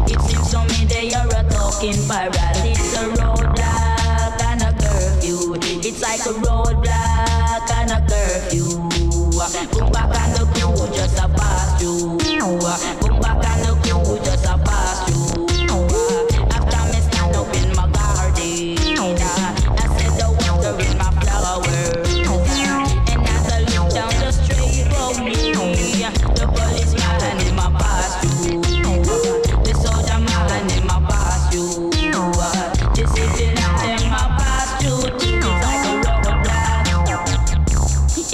It seems to me they are a talking pirate. It's like a roadblock and a curfew. Boom back and the crew just a pass through. Boom back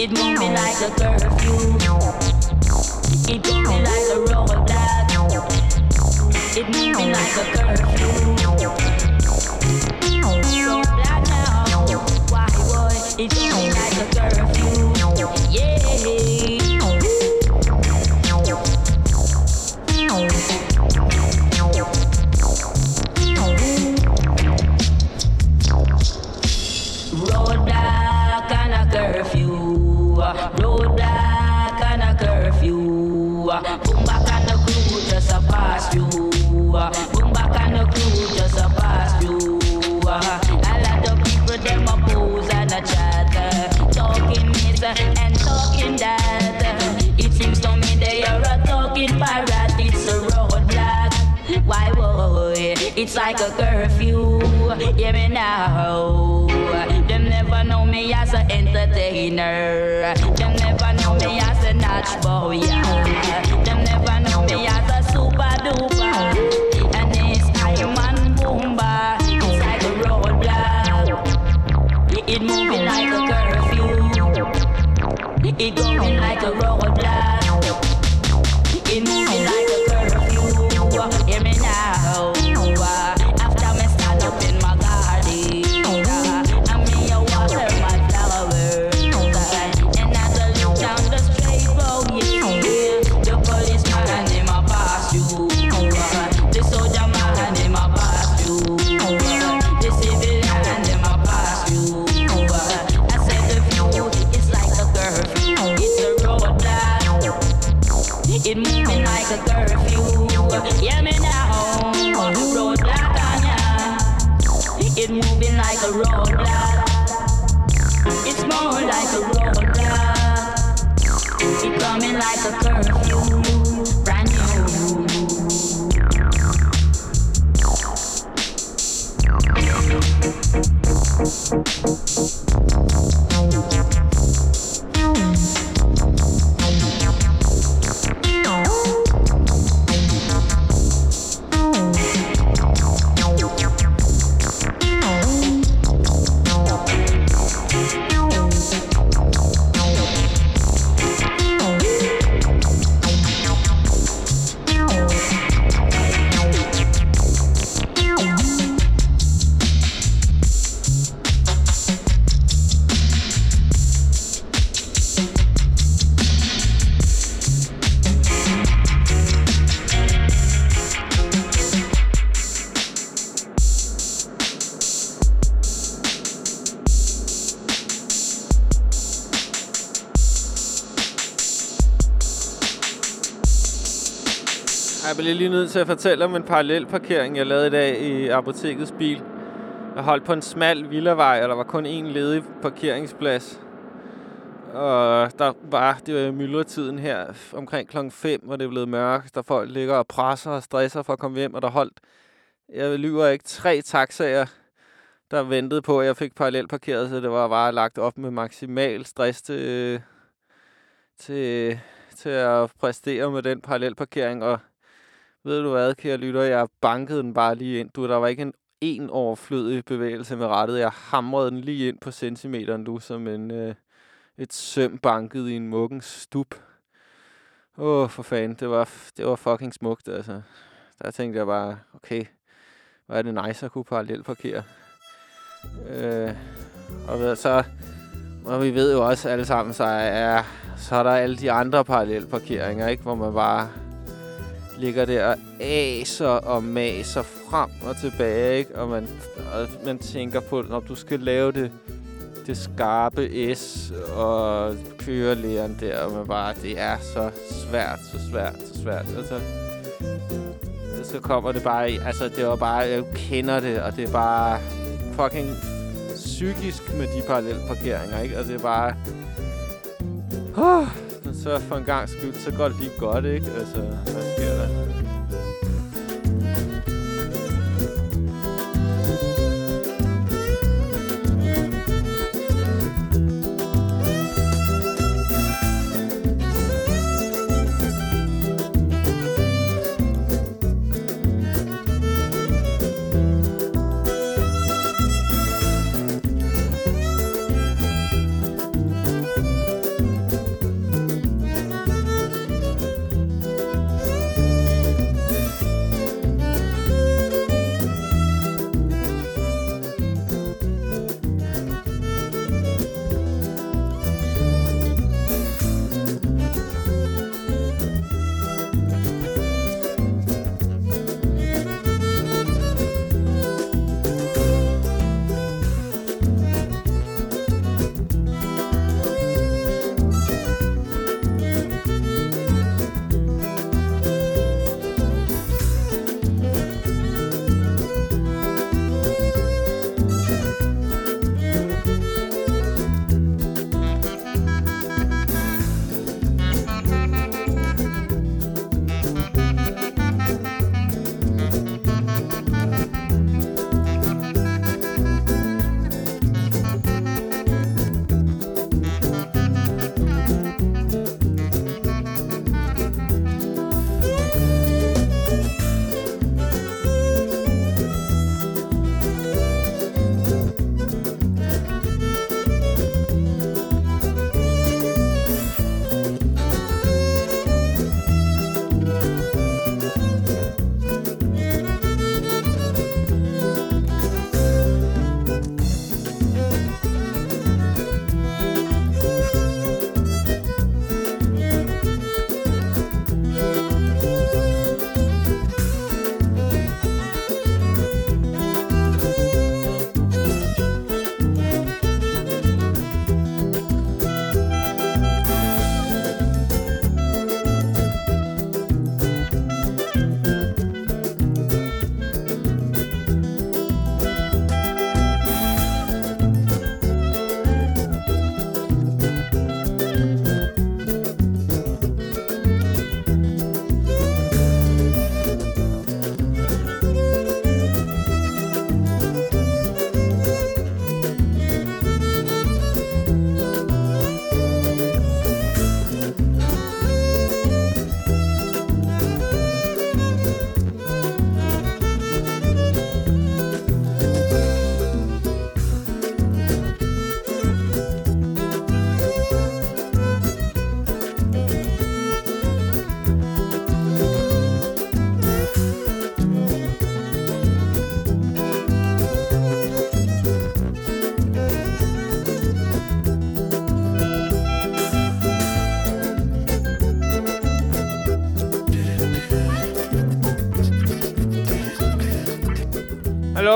It move me like a curfew. It move me like a roadblock. It move me like a curfew. Roadblock now. Why boy? It move me like a curfew. Boom back and the crew just a pass through. Boom back and the crew just a pass through. A lot of people them a pose and a talking this and talking that. It seems to me they are a talking pirate. It's a roadblock. Why? It's like a curfew. Hear me now. Them never know me as an entertainer. Them never know me as a oh yeah. Them Jeg bliver lige nødt til at fortælle om en parallelparkering, jeg lavede i dag i apotekets bil. Jeg holdt på en smal villavej, og der var kun én ledig parkeringsplads. Og der var, det var myldretiden her, omkring klokken 5, hvor det er blevet mørkt, der folk ligger og presser og stresser for at komme hjem, og der holdt, jeg lyver ikke, tre taxaer, der ventede på, at jeg fik parallelparkeret, så det var bare lagt op med maksimal stress til, til, til at præstere med den parallelparkering, og ved du hvad, kære lytter, jeg bankede den bare lige ind. Du, der var ikke en en overflødig bevægelse med rettet. Jeg hamrede den lige ind på centimeteren, du, som en, øh, et søm banket i en muggens stup. Åh, oh, for fanden, det var, det var fucking smukt, altså. Der tænkte jeg bare, okay, hvor er det nice at kunne parallelt parkere. Øh, og ved- så... Og vi ved jo også alle sammen, så er, så er der alle de andre parallelparkeringer, ikke? Hvor man bare ligger der og aser og maser frem og tilbage, ikke? Og man, og man tænker på, når du skal lave det, det skarpe S og kørelæren der, og man bare, det er så svært, så svært, så svært. Altså, så kommer det bare altså det var bare, jeg kender det, og det er bare fucking psykisk med de parallelparkeringer, ikke? Og det er bare... Uh, så for en gang skyld, så går det lige godt, ikke? Altså, hvad sker der?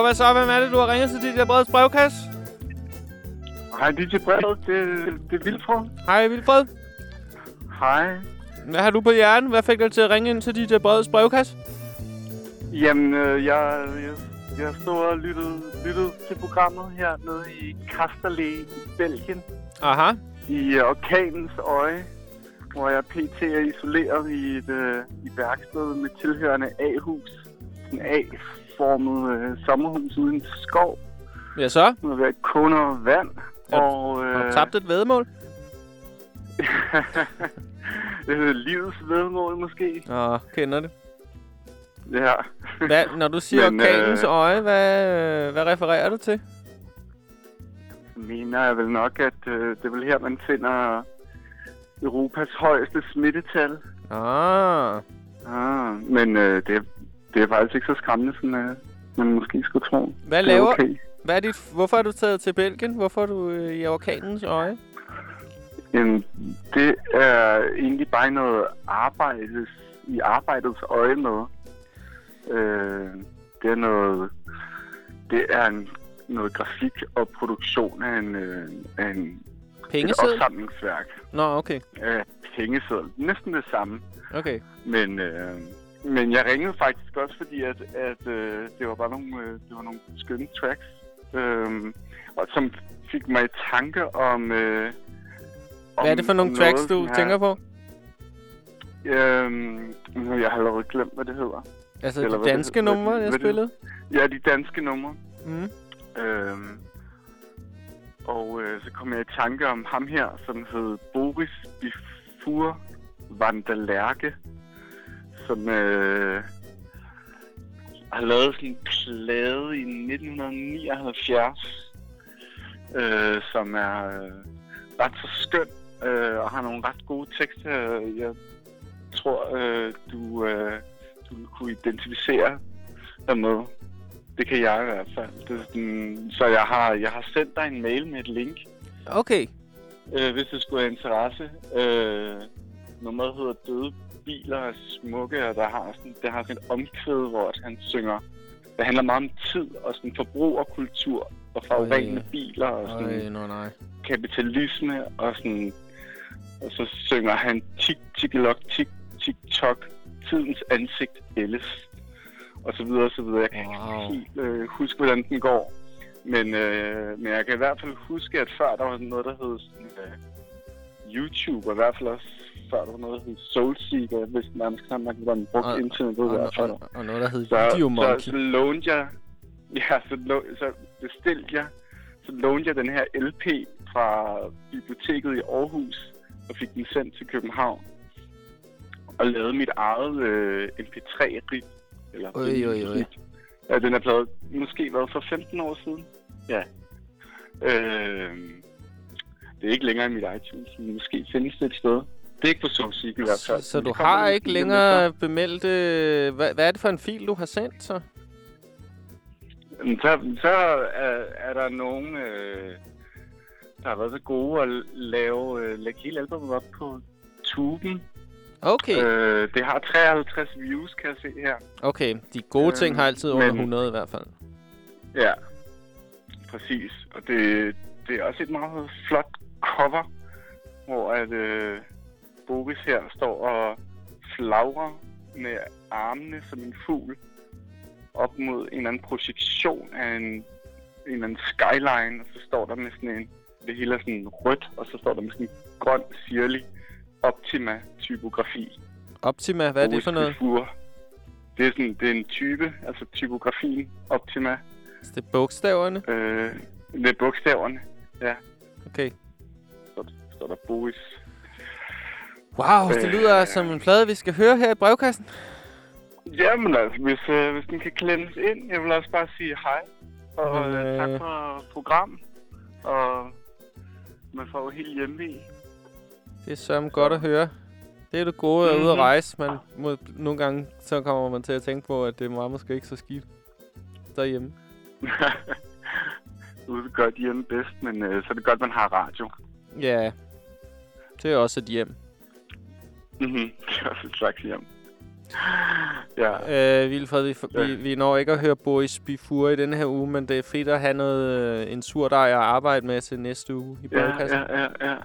Hvad så? Hvem er det, du har ringet til dit der breds brevkasse? Hej, DJ Brevet. Det, det er Vilfred. Hej, Vilfred. Hej. Hvad har du på hjernen? Hvad fik dig til at ringe ind til dit der breds brevkasse? Jamen, øh, jeg, jeg, jeg stod og lyttede, lyttede til programmet her nede i Kasterle i Belgien. Aha. I øh, orkanens øje, hvor jeg pt. er isoleret i et øh, i værksted med tilhørende A-hus. En A-formet øh, sommerhus uden skov. Ja, så? Med været kun og vand. Og, øh, Har du tabt et vedmål? det hedder livets vedmål måske. Åh, kender det. Ja. Hvad, når du siger Men, orkanens øh, øje, hvad, hvad refererer du til? mener jeg vel nok, at øh, det er vel her, man finder Europas højeste smittetal. Ah. Ah, men øh, det, det er faktisk ikke så skræmmende, som øh, man måske skulle tro. Hvad er laver, Okay. Hvad er dit, hvorfor er du taget til Belgien? Hvorfor er du øh, i orkanens øje? Jamen, det er egentlig bare noget arbejdes, i arbejdets øje med. Øh, det er noget, det er en, noget grafik og produktion af en, øh, af en et Pengeseddel? opsamlingsværk. Nå, okay. Af pengeseddel. Næsten det samme. Okay. Men, øh, men jeg ringede faktisk også, fordi at, at øh, det var bare nogle, øh, det var nogle skønne tracks, øh, og som fik mig i tanke om... Øh, Hvad er det for nogle tracks, du tænker på? Øhm, jeg har allerede glemt, hvad det hedder. Altså Eller de det danske hedder. numre, jeg det- spillede? Ja, de danske numre. Mm. Øhm, og øh, så kom jeg i tanke om ham her, som hed Boris Bifur Vandalerke, som øh, har lavet sådan en plade i 1979, øh, som er øh, ret så skøn øh, og har nogle ret gode tekster. Jeg tror, øh, du, øh, du vil kunne identificere dig med. Det kan jeg i hvert fald. Det er sådan, så jeg har, jeg har sendt dig en mail med et link, Okay. øh, hvis det skulle have interesse. Øh, nummeret hedder Døde biler er smukke, og der har sådan, det har sådan et omkvæd, hvor han synger. Det handler meget om tid og sådan forbrug og kultur og Øj. biler og sådan Øj, nå nej. kapitalisme og sådan... Og så synger han tik, tikkelok, tik, tik, tok, tidens ansigt ældes. Og så videre, og så videre. Jeg kan wow. ikke helt øh, huske, hvordan den går. Men, øh, men jeg kan i hvert fald huske, at før der var noget, der hed sådan, øh, YouTube, og i hvert fald også før der var noget, der hed Soulseeker, hvis knap nok, hvordan man brugte Og- internettet i og- hvert fald. og- og noget, der hed så, Videomonkey. Så, så lånte jeg, ja, så, lå- så bestilte jeg, så lånte jeg den her LP fra biblioteket i Aarhus, og fik den sendt til København. Og lavede mit eget øh, MP3-rip. Eller Øj, øj, øj. Ja, den er blevet måske været for 15 år siden. Ja. Øh, det er ikke længere i mit iTunes, men måske findes det et sted. Det er ikke på Soulseek i hvert fald. Så men du har ikke længere bemeldt... Øh, hvad, hvad er det for en fil, du har sendt så? Jamen, Så, så er, er der nogen, øh, der har været så gode at lave, øh, lægge hele albumet op på tuben. Okay. Øh, det har 53 views, kan jeg se her. Okay, de gode ting Øhm, har altid under men- 100 i hvert fald. Ja, præcis. Og det, det er også et meget flot cover, hvor at øh, Boris her står og flagrer med armene som en fugl op mod en eller anden projektion af en, en eller anden skyline, og så står der med sådan en, det hele er sådan rødt, og så står der med sådan en grøn, sirlig Optima-typografi. Optima, hvad er det for noget? Det er, sådan, det er en type, altså typografien Optima. Så det er bogstaverne? Øh, det er bogstaverne, ja. Okay. Så står der Boris. Wow, det Øh, lyder som en plade, vi skal høre her i brevkassen. Jamen altså, hvis, øh, hvis den kan klemmes ind, jeg vil også bare sige hej. Og Men, øh, øh, tak for program. Og man får jo helt hjemme i. Det er sørme godt at høre. Det er det gode at ude at Mhm. rejse. Man må, nogle gange så kommer man til at tænke på, at det var måske ikke så skidt derhjemme. Ude godt hjemme bedst, men øh, så er det godt, man har radio. Ja, det er også et hjem. Mhm, det er også et slags hjem. Ja. Øh, Vilfred, vi, vi, vi når ikke at høre Boris Bifur i denne her uge, men det er fedt at have noget, øh, en surdej at arbejde med til næste uge i Ja, brevkassen. ja, ja, ja.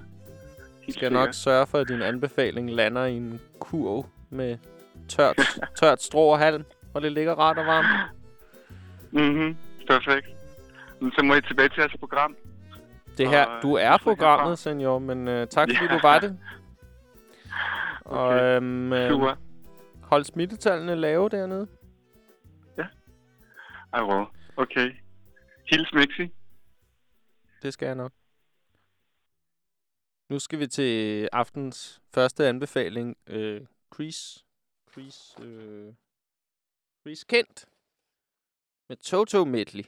Vi skal nok sørge for, at din anbefaling lander i en kurv med tørt, tørt strå og halm, og det ligger rart og varmt. Mhm, perfekt. Men så må I tilbage til jeres program. Det her, Og, du øh, er programmet, senior, men uh, tak fordi Ja. du var det. Og Okay, øhm, øhm, super. hold smittetallene lave dernede. Ej, well. Okay. Hils Mixi. Det skal jeg nok. Nu skal vi til aftens første anbefaling. Øh, Chris. Chris. Øh, Chris Kent. Med Toto Medley.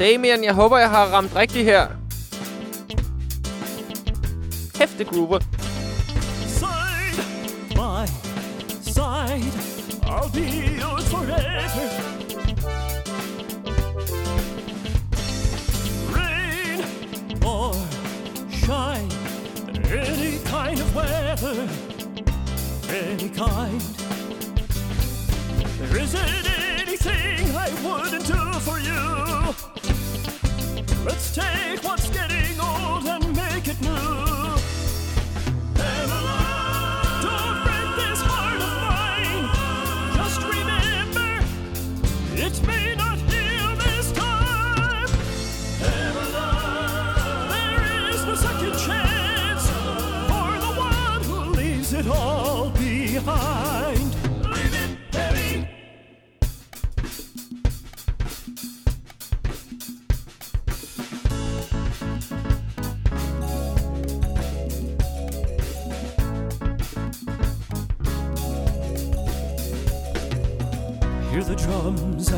Damien, jeg håber, jeg har ramt rigtigt her. Kæft, det groover. Side by side, I'll be yours forever. Rain or shine, any kind of weather, any kind. There isn't anything I wouldn't do for you. Let's take what's getting old and make it new.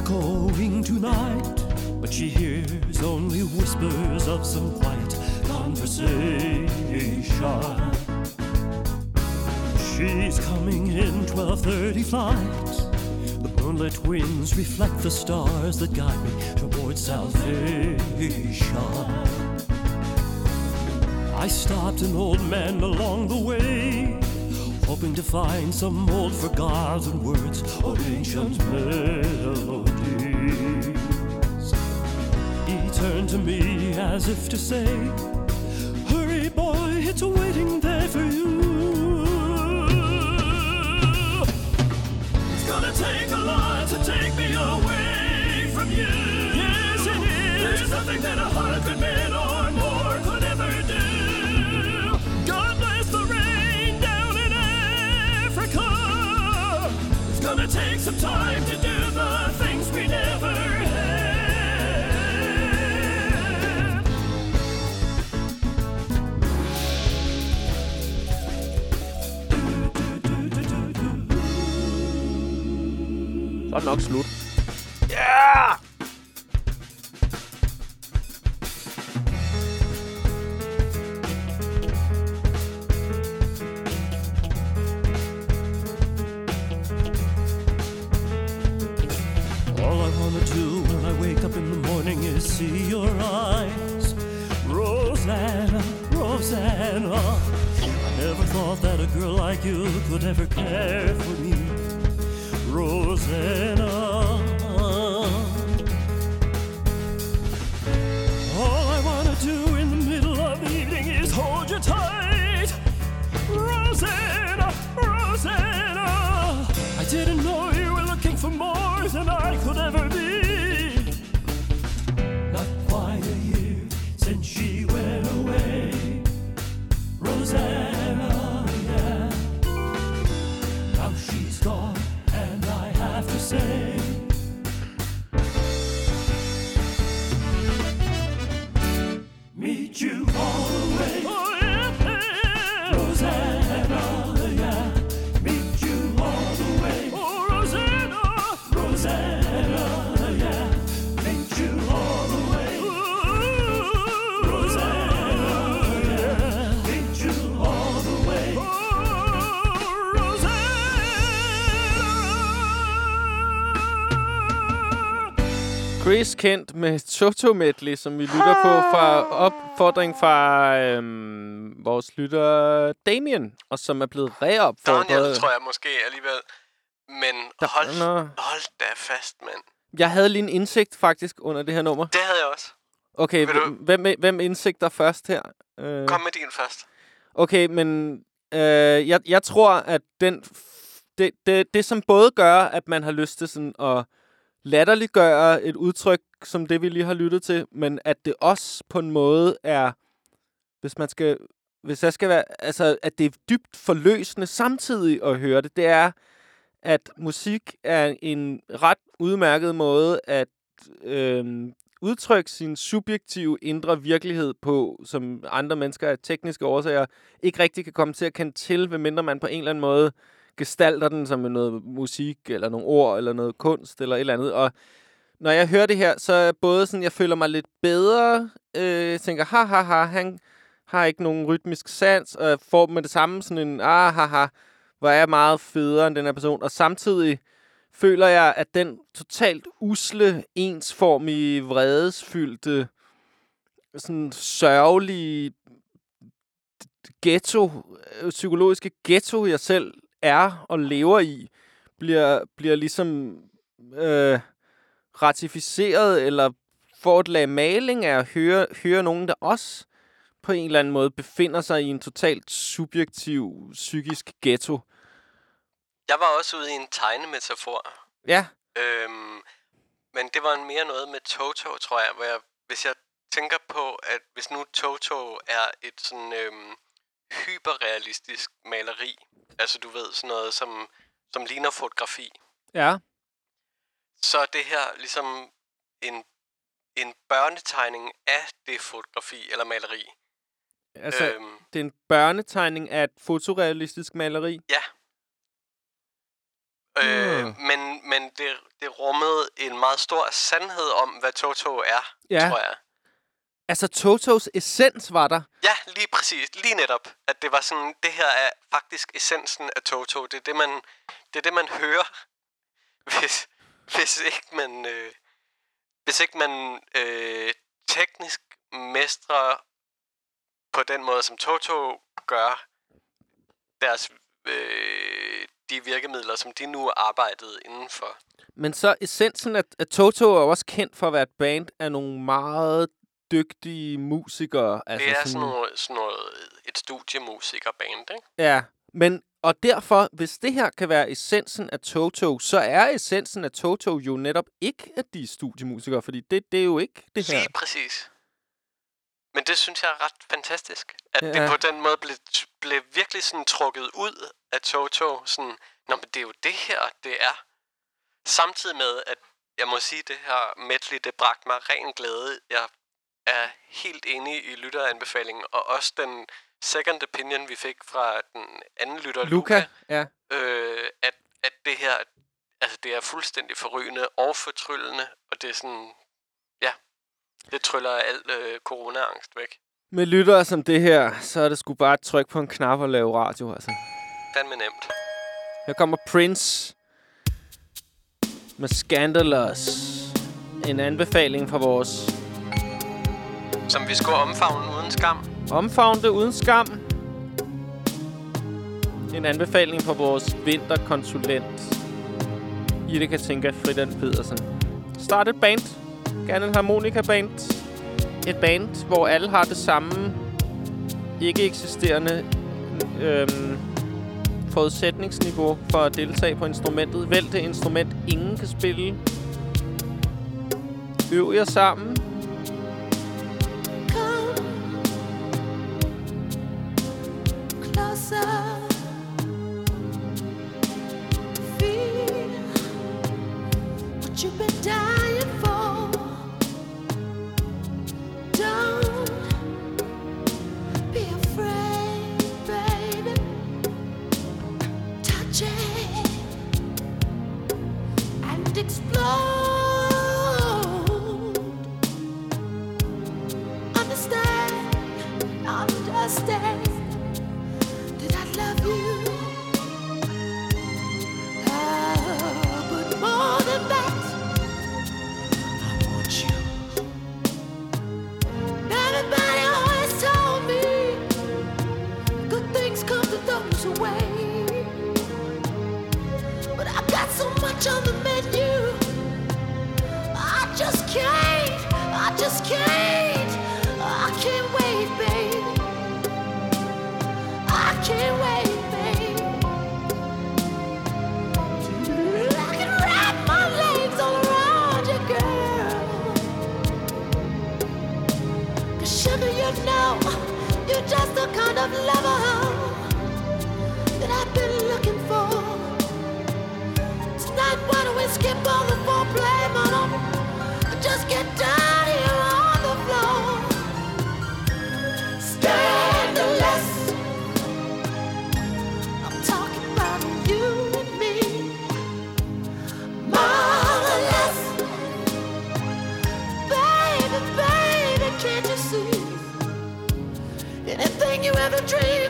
Echoing tonight, but she hears only whispers of some quiet conversation. She's coming in 12:30 flight. The moonlit winds reflect the stars that guide me towards salvation. I stopped an old man along the way, hoping to find some old forgotten words or ancient melodies. He turned to me as if to say, Hurry, boy, it's waiting there for you. It's gonna take a lot to take me away from you. Yes, it is. There's nothing that a some time to do the things we never had. Så er Chris Kent med Toto Medley, som vi lytter på fra opfordring fra øhm, vores lytter Damien, og som er blevet reopfordret. Daniel, tror jeg måske alligevel. Men Der- hold, Nå. hold da fast, mand. Jeg havde lige en indsigt faktisk under det her nummer. Det havde jeg også. Okay, du- hvem, hvem indsigter først her? Øh, Kom med din først. Okay, men øh, jeg, jeg tror, at den det, det, det, som både gør, at man har lyst til sådan at latterliggøre et udtryk, som det, vi lige har lyttet til, men at det også på en måde er, hvis man skal, hvis jeg skal være, altså, at det er dybt forløsende samtidig at høre det, det er, at musik er en ret udmærket måde at øh, udtrykke sin subjektive indre virkelighed på, som andre mennesker af tekniske årsager ikke rigtig kan komme til at kende til, medmindre man på en eller anden måde gestalter den som noget musik, eller nogle ord, eller noget kunst, eller et eller andet. Og når jeg hører det her, så er både sådan, jeg føler mig lidt bedre, øh, tænker, ha, ha, ha, han har ikke nogen rytmisk sans, og jeg får med det samme sådan en, ah, ha, ha, hvor er jeg meget federe end den her person. Og samtidig føler jeg, at den totalt usle, ensformige, vredesfyldte, sådan sørgelige ghetto, øh, psykologiske ghetto, jeg selv er og lever i, bliver, bliver ligesom øh, ratificeret, eller får et lag maling af at høre, høre nogen, der også på en eller anden måde befinder sig i en totalt subjektiv psykisk ghetto. Jeg var også ude i en tegnemetafor. Ja, Øhm, men det var mere noget med Toto, tror jeg, hvor jeg, hvis jeg tænker på, at hvis nu Toto er et sådan øhm, hyperrealistisk maleri, altså du ved, sådan noget, som, som ligner fotografi, ja, så er det her ligesom en, en børnetegning af det fotografi eller maleri. altså Øhm. det er en børnetegning af et fotorealistisk maleri. Ja. Øh, Hmm. Men, men det, det rummede en meget stor sandhed om, hvad Toto er, Ja. tror jeg. Altså Totos essens var der. Ja, lige præcis. Lige netop. At det var sådan, det her er faktisk essensen af Toto. Det er det, man, det, er det, man hører, hvis, hvis ikke man, øh, hvis ikke man øh, teknisk mestrer på den måde, som Toto gør deres, øh, de virkemidler, som de nu arbejdede indenfor. Men så essensen af, af Toto er også kendt for at være et band af nogle meget dygtige musikere. Altså det er sådan noget, sådan noget et studiemusikerband, ikke? Ja, men og derfor, hvis det her kan være essensen af Toto, så er essensen af Toto jo netop ikke, at de er studiemusikere, fordi det, det er jo ikke det her. Lige præcis. Men det synes jeg er ret fantastisk. At ja. Det på den måde blev, blev virkelig sådan trukket ud af Toto. Sådan, Nå, men det er jo det her, det er. Samtidig med, at jeg må sige, det her medley, det bragte mig ren glæde. Jeg er helt enig i lytteranbefalingen, og også den second opinion, vi fik fra den anden lytter, Luca, Luca ja. øh, at, at det her, altså det er fuldstændig forrygende og fortryllende, og det er sådan, ja, det tryller alt øh, corona-angst væk. Med lyttere som det her, så er det sgu bare at trykke på en knap og lave radio, altså. Fandme nemt. Her kommer Prince med Scandalous. En anbefaling fra vores som vi skulle omfavne uden skam. omfavnte uden skam. En anbefaling fra vores vinterkonsulent, Ida Katinka Fridan Pedersen. Start et band. Gerne en harmonika-band. Et band, hvor alle har det samme ikke eksisterende øhm, forudsætningsniveau for at deltage på instrumentet. Vælg det instrument, ingen kan spille. Øv jer sammen. You've been dying for. So much on the menu. I just can't, I just can't, I can't wait, baby. I can't wait, babe. I can wrap my legs all around you, girl. 'Cause you know, you're just the kind of lover dream.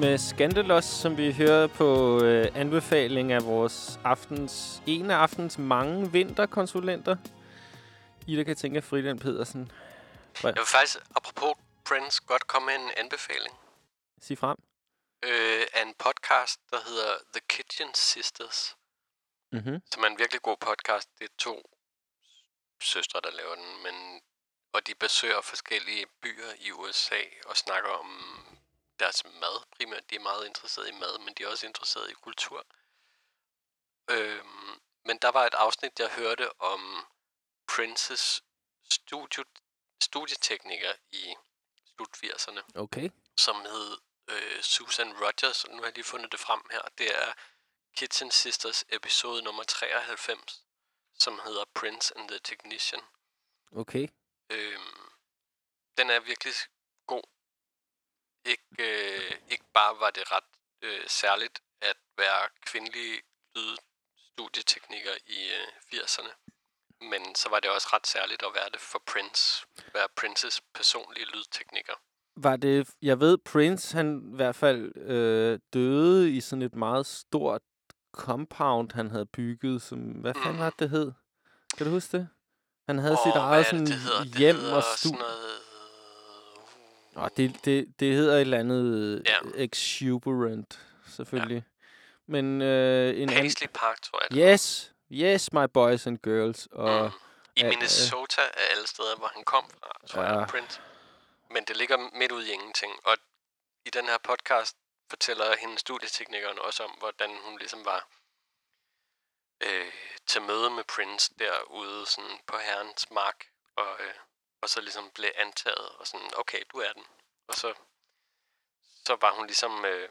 Med Scandalous, som vi hører på øh, anbefaling af vores aftens, en af aftens mange vinterkonsulenter. Ida kan tænke Friden Pedersen. Jeg vil faktisk, apropos Prince, godt komme med en anbefaling Sig frem. øh, af en podcast, der hedder The Kitchen Sisters. Mhm. Som er en virkelig god podcast. Det er to søstre, der laver den, men og de besøger forskellige byer i USA og snakker om deres mad primært. De er meget interesserede i mad, men de er også interesserede i kultur. Øhm, men der var et afsnit, jeg hørte om Princes studio, studietekniker i slut 80'erne Okay. som hed øh, Susan Rogers, og nu har jeg lige fundet det frem her. Det er Kitchen Sisters episode nummer 93, som hedder Prince and the Technician. Okay. Øhm, den er virkelig. Ikke, øh, ikke bare var det ret øh, særligt at være kvindelig lydstudietekniker i øh, 80'erne, men så var det også ret særligt at være det for Prince. Være Princes personlige lydtekniker. Var det... Jeg ved, Prince, han i hvert fald øh, døde i sådan et meget stort compound, han havde bygget. Som, hvad fanden var det, det hed? Kan du huske det? Han havde sit Åh, eget det, sådan det hedder? Det hjem hedder og sådan studie. noget... Nå, det, det, det hedder et eller andet Ja. ja. exuberant, selvfølgelig. Ja. Men øh, en anden... Paisley Park, tror jeg. Yes, yes, my boys and girls. Og, Mm. I øh, Minnesota af alle steder, hvor han kom fra, tror ja. Jeg, Prince. Men det ligger midt ude i ingenting. Og i den her podcast fortæller hendes studieteknikeren også om, hvordan hun ligesom var øh, til møde med Prince derude sådan på herrens mark. Og, øh, og så ligesom blev antaget og sådan, okay, du er den. Og så, så var hun ligesom øh,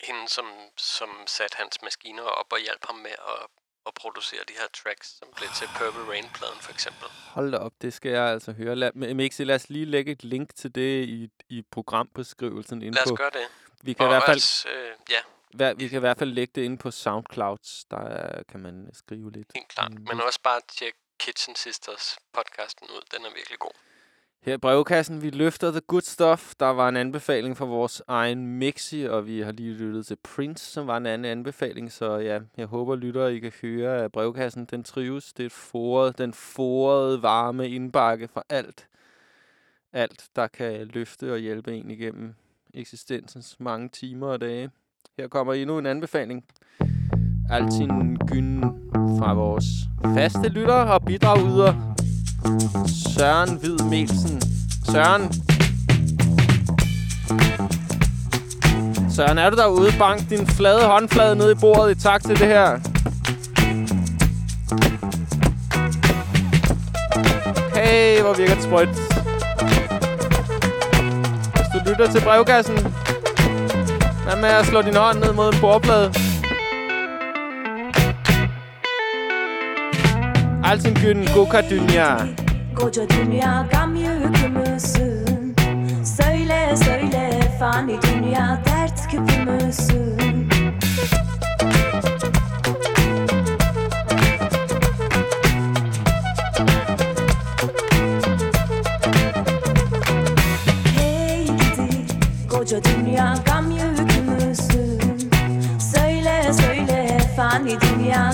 hende, som, som satte hans maskiner op og hjalp ham med at, at producere de her tracks, som blev til Purple Rain-pladen for eksempel. Hold da op, det skal jeg altså høre. Lad, Mixi, lad os lige lægge et link til det i, i programbeskrivelsen inde Lad os på gøre det. Vi kan og i hvert fald... også, øh, ja, Hver, vi kan i hvert fald lægge det ind på SoundCloud. Der er, kan man skrive lidt. helt klart. Men også bare tjek Kitchen Sisters podcasten ud. Den er virkelig god. Her i brevkassen, vi løfter The Good Stuff. Der var en anbefaling fra vores egen Mixi, og vi har lige lyttet til Prince, som var en anden anbefaling. Så ja, jeg håber, lyttere, I kan høre, at brevkassen den trives. Det er et foret, den forede varme indbakke for alt. Alt, der kan løfte og hjælpe en igennem eksistensens mange timer og dage. Her kommer endnu en anbefaling. Altin Gyn fra vores faste lytter og bidragyder. Søren Hvid Melsen. Søren. Søren, er du derude? Bank din flade håndflade ned i bordet i tak til det her. Hey, hvor virker det sprøjt. Hvis du lytter til brevkassen, hvad med at slå din hånd ned mod en bordplade? Altin Gyn Goka Dünya. Koca dünya gam yükümüzsün Söyle söyle fani dünya dert küpümüzsün Hey gidi koca dünya gam yükümüzsün Söyle söyle fani dünya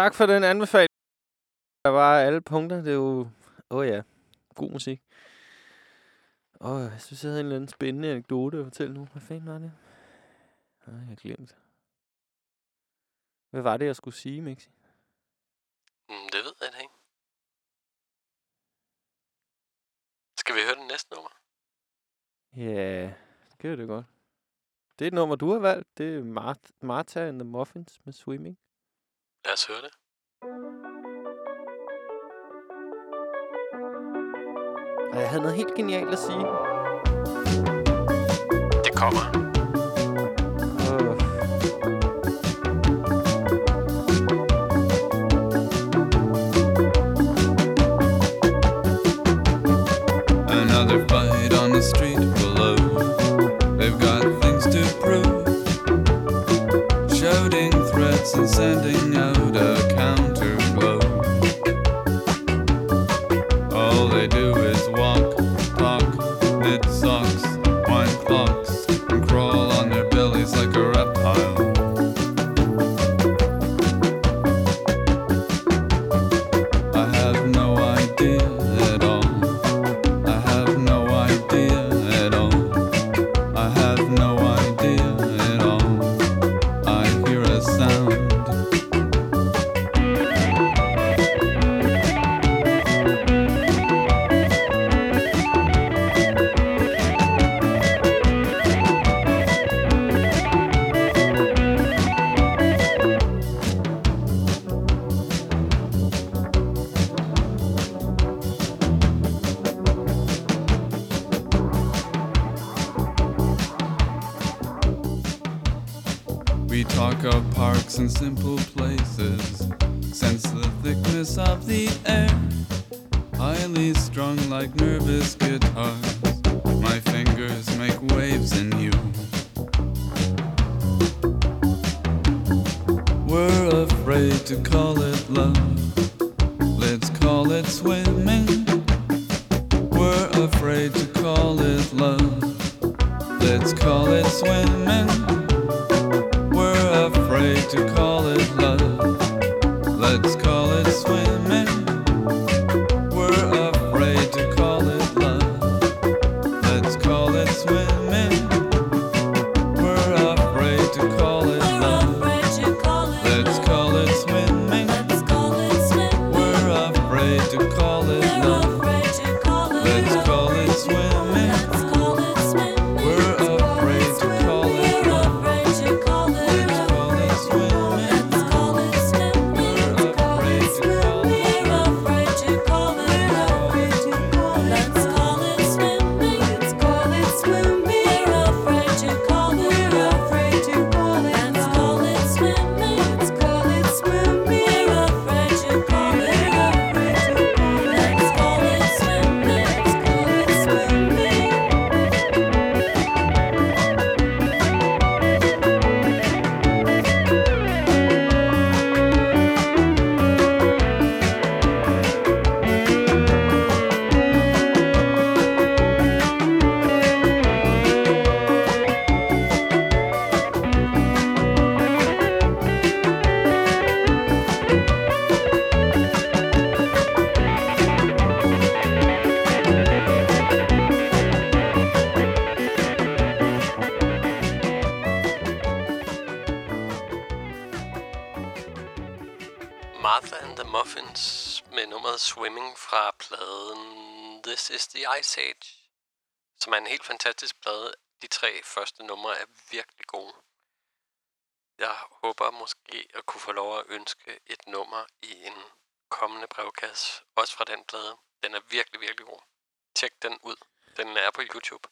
tak for den anbefaling. Der var alle punkter. Det er jo... Åh oh, ja, god musik. Åh, oh, jeg synes, jeg havde en eller anden spændende anekdote at fortælle nu. Hvad fanden var det? Nej, jeg har glemt. Hvad var det, jeg skulle sige, Mixi? Mm, det ved jeg ikke. Skal vi høre den næste nummer? Ja, det kan det godt. Det er et nummer, du har valgt. Det er Mart- Martha and the Muffins med Swimming. Lad os høre det. Og jeg havde noget helt genialt at sige. Det kommer. Åh. Another Ice Age, som er en helt fantastisk plade. De tre første numre er virkelig gode. Jeg håber måske at kunne få lov at ønske et nummer i en kommende brevkasse, også fra den plade. Den er virkelig, virkelig god. Tjek den ud. Den er på YouTube.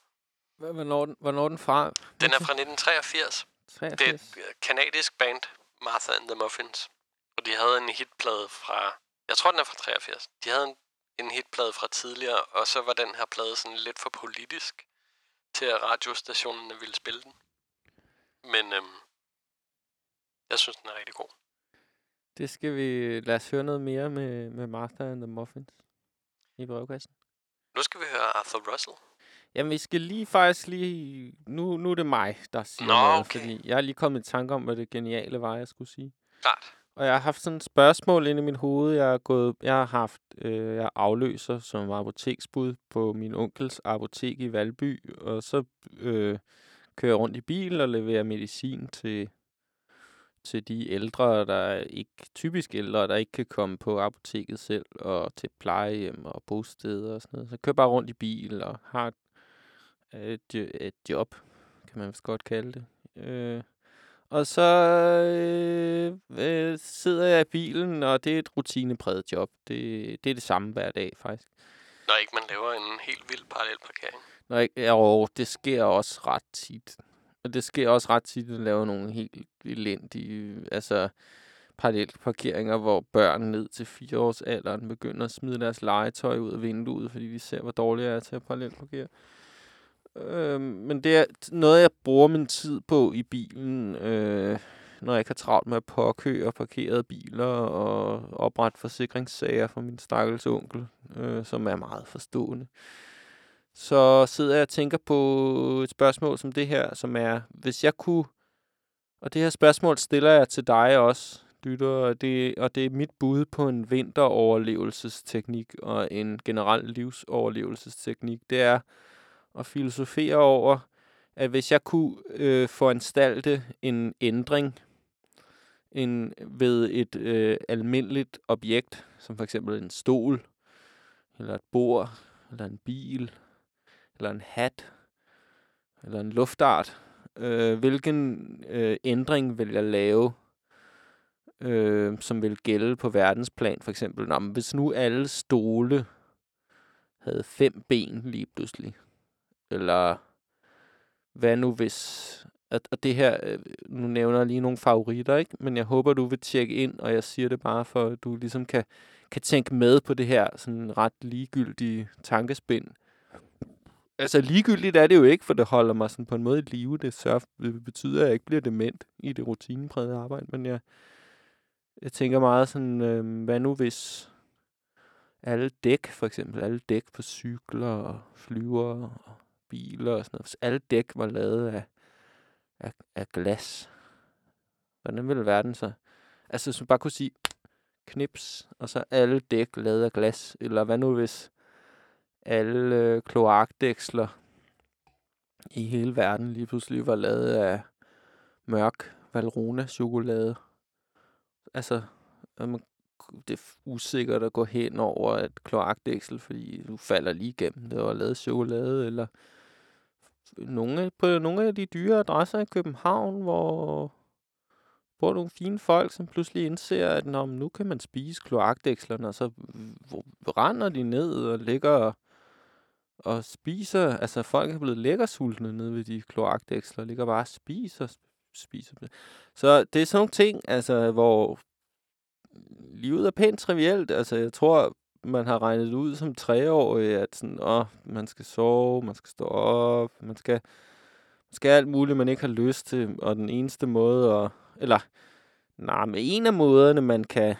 Hvornår, den- hvornår den fra? Den er fra 1983. Det er 83. et øh, kanadisk band, Martha and the Muffins. Og de havde en hitplade fra... Jeg tror, den er fra 83. De havde en, en hitplade fra tidligere, og så var den her plade sådan lidt for politisk til, at radiostationerne ville spille den. Men øhm, jeg synes, den er rigtig god. Det skal vi... Lad os høre noget mere med, med Martha and the Muffins i brevkassen. Nu skal vi høre Arthur Russell. Jamen, vi skal lige faktisk lige... Nu, nu er det mig, der siger Nå, noget, okay. fordi jeg er lige kommet i tanke om, hvad det geniale var, jeg skulle sige. Klart. Og jeg har haft sådan et spørgsmål inde i mit hoved. Jeg har gået, jeg har haft, øh, jeg afløser som apoteksbud på min onkels apotek i Valby, og så øh, kører jeg rundt i bil og leverer medicin til til de ældre, der er ikke typisk ældre, der ikke kan komme på apoteket selv, og til plejehjem og bosteder og sådan noget. Så jeg kører bare rundt i bil og har et, et, et job, kan man vist godt kalde det. Øh, og så øh, øh, sidder jeg i bilen, og det er et rutinepræget job. Det, det er det samme hver dag, faktisk. Når ikke man laver en helt vild parallelparkering. Når jeg, ja, og det sker også ret tit. Og det sker også ret tit, at jeg laver nogle helt elendige, altså parallelt parkeringer, hvor børn ned til fire års alderen begynder at smide deres legetøj ud af vinduet, fordi de ser, hvor dårlig jeg er til at parallelt parkere. Øh, men det er noget, jeg bruger min tid på i bilen, øh, når jeg ikke har travlt med at påkøre parkerede biler og oprette forsikringssager for min stakkels onkel, øh, som er meget forstående. Så sidder jeg og tænker på et spørgsmål som det her, som er, hvis jeg kunne, og det her spørgsmål stiller jeg til dig også, lytter, og det, og det er mit bud på en vinteroverlevelsesteknik og en generel livsoverlevelsesteknik, det er at filosofere over, at hvis jeg kunne øh, foranstalte en ændring en, ved et øh, almindeligt objekt, som for eksempel en stol, eller et bord, eller en bil, eller en hat, eller en luftart, øh, hvilken øh, ændring vil jeg lave, øh, som vil gælde på verdensplan, for eksempel? Nå, men hvis nu alle stole havde fem ben lige pludselig, eller hvad nu hvis... At, og det her, øh, nu nævner jeg lige nogle favoritter, ikke? Men jeg håber, du vil tjekke ind, og jeg siger det bare for, at du ligesom kan, kan tænke med på det her sådan ret ligegyldige tankespind. Altså ligegyldigt er det jo ikke, for det holder mig sådan på en måde i live. Det, det betyder, at jeg ikke bliver dement i det rutineprægede arbejde, men jeg, jeg tænker meget sådan, øh, hvad nu hvis alle dæk, for eksempel alle dæk på cykler og flyver og biler og sådan noget, hvis alle dæk var lavet af, af, af glas, hvordan ville verden så? Altså, hvis man bare kunne sige, knips, og så alle dæk lavet af glas, eller hvad nu hvis alle øh, kloakdæksler i hele verden lige pludselig var lavet af mørk Valrona-chokolade. Altså, man, det er usikkert at gå hen over et kloakdæksel, fordi du falder lige igennem. Det var lavet chokolade, eller nogle, på nogle af de dyre adresser i København, hvor bor nogle fine folk, som pludselig indser, at Nå, nu kan man spise kloakdækslerne, og så render de ned og ligger og, og spiser. Altså, folk er blevet lækkersultne nede ved de kloakdæksler, og ligger bare og spiser, spiser. Så det er sådan nogle ting, altså, hvor livet er pænt trivielt. Altså, jeg tror, man har regnet ud som treårig, at sådan, åh, man skal sove, man skal stå op, man skal, man skal alt muligt, man ikke har lyst til. Og den eneste måde at, eller, nej, men en af måderne, man kan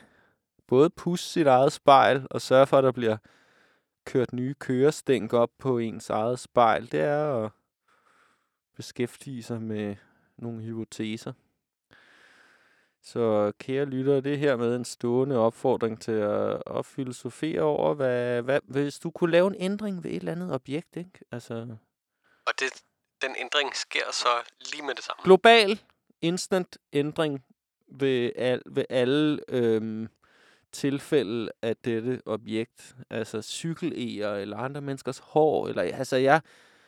både pusse sit eget spejl og sørge for, at der bliver kørt nye kørestænk op på ens eget spejl, det er at beskæftige sig med nogle hypoteser. Så kære lytter, det her med en stående opfordring til at, at filosofere over, hvad, hvad, hvis du kunne lave en ændring ved et eller andet objekt, ikke? Altså, Og det, den ændring sker så lige med det samme. global, instant ændring ved, al, ved alle øhm, tilfælde af dette objekt. Altså cykel eller andre menneskers hår. Eller, altså, jeg,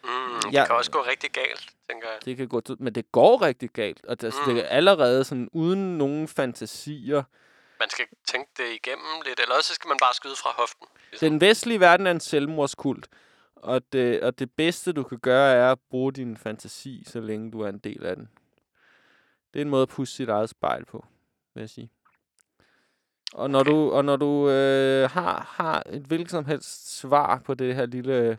Mm, det jeg, kan også gå rigtig galt, tænker jeg. det kan gå, men det går rigtig galt. Og det, mm. det er allerede sådan, uden nogen fantasier. Man skal tænke det igennem lidt, eller også skal man bare skyde fra hoften. Den vestlige verden er en selvmordskult. Og det, og det bedste, du kan gøre, er at bruge din fantasi, så længe du er en del af den. Det er en måde at pusse sit eget spejl på, vil jeg sige. Og når du, og når du øh, har, har et hvilket som helst svar på det her lille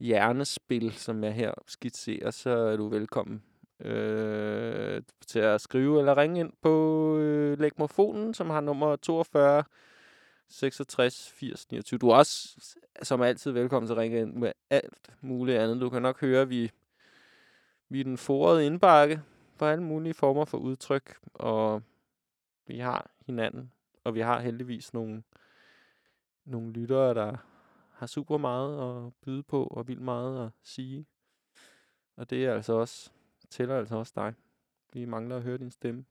hjernespil, som jeg her skitserer, så er du velkommen øh, til at skrive eller ringe ind på øh, Lægmofonen, som har nummer 42 66 80 29. Du er også, som altid, velkommen til at ringe ind med alt muligt andet. Du kan nok høre, at vi, vi er den forrede indbakke for alle mulige former for udtryk, og vi har hinanden, og vi har heldigvis nogle, nogle lyttere, der har super meget at byde på, og vildt meget at sige. Og det er altså også, tæller altså også dig. Vi mangler at høre din stemme.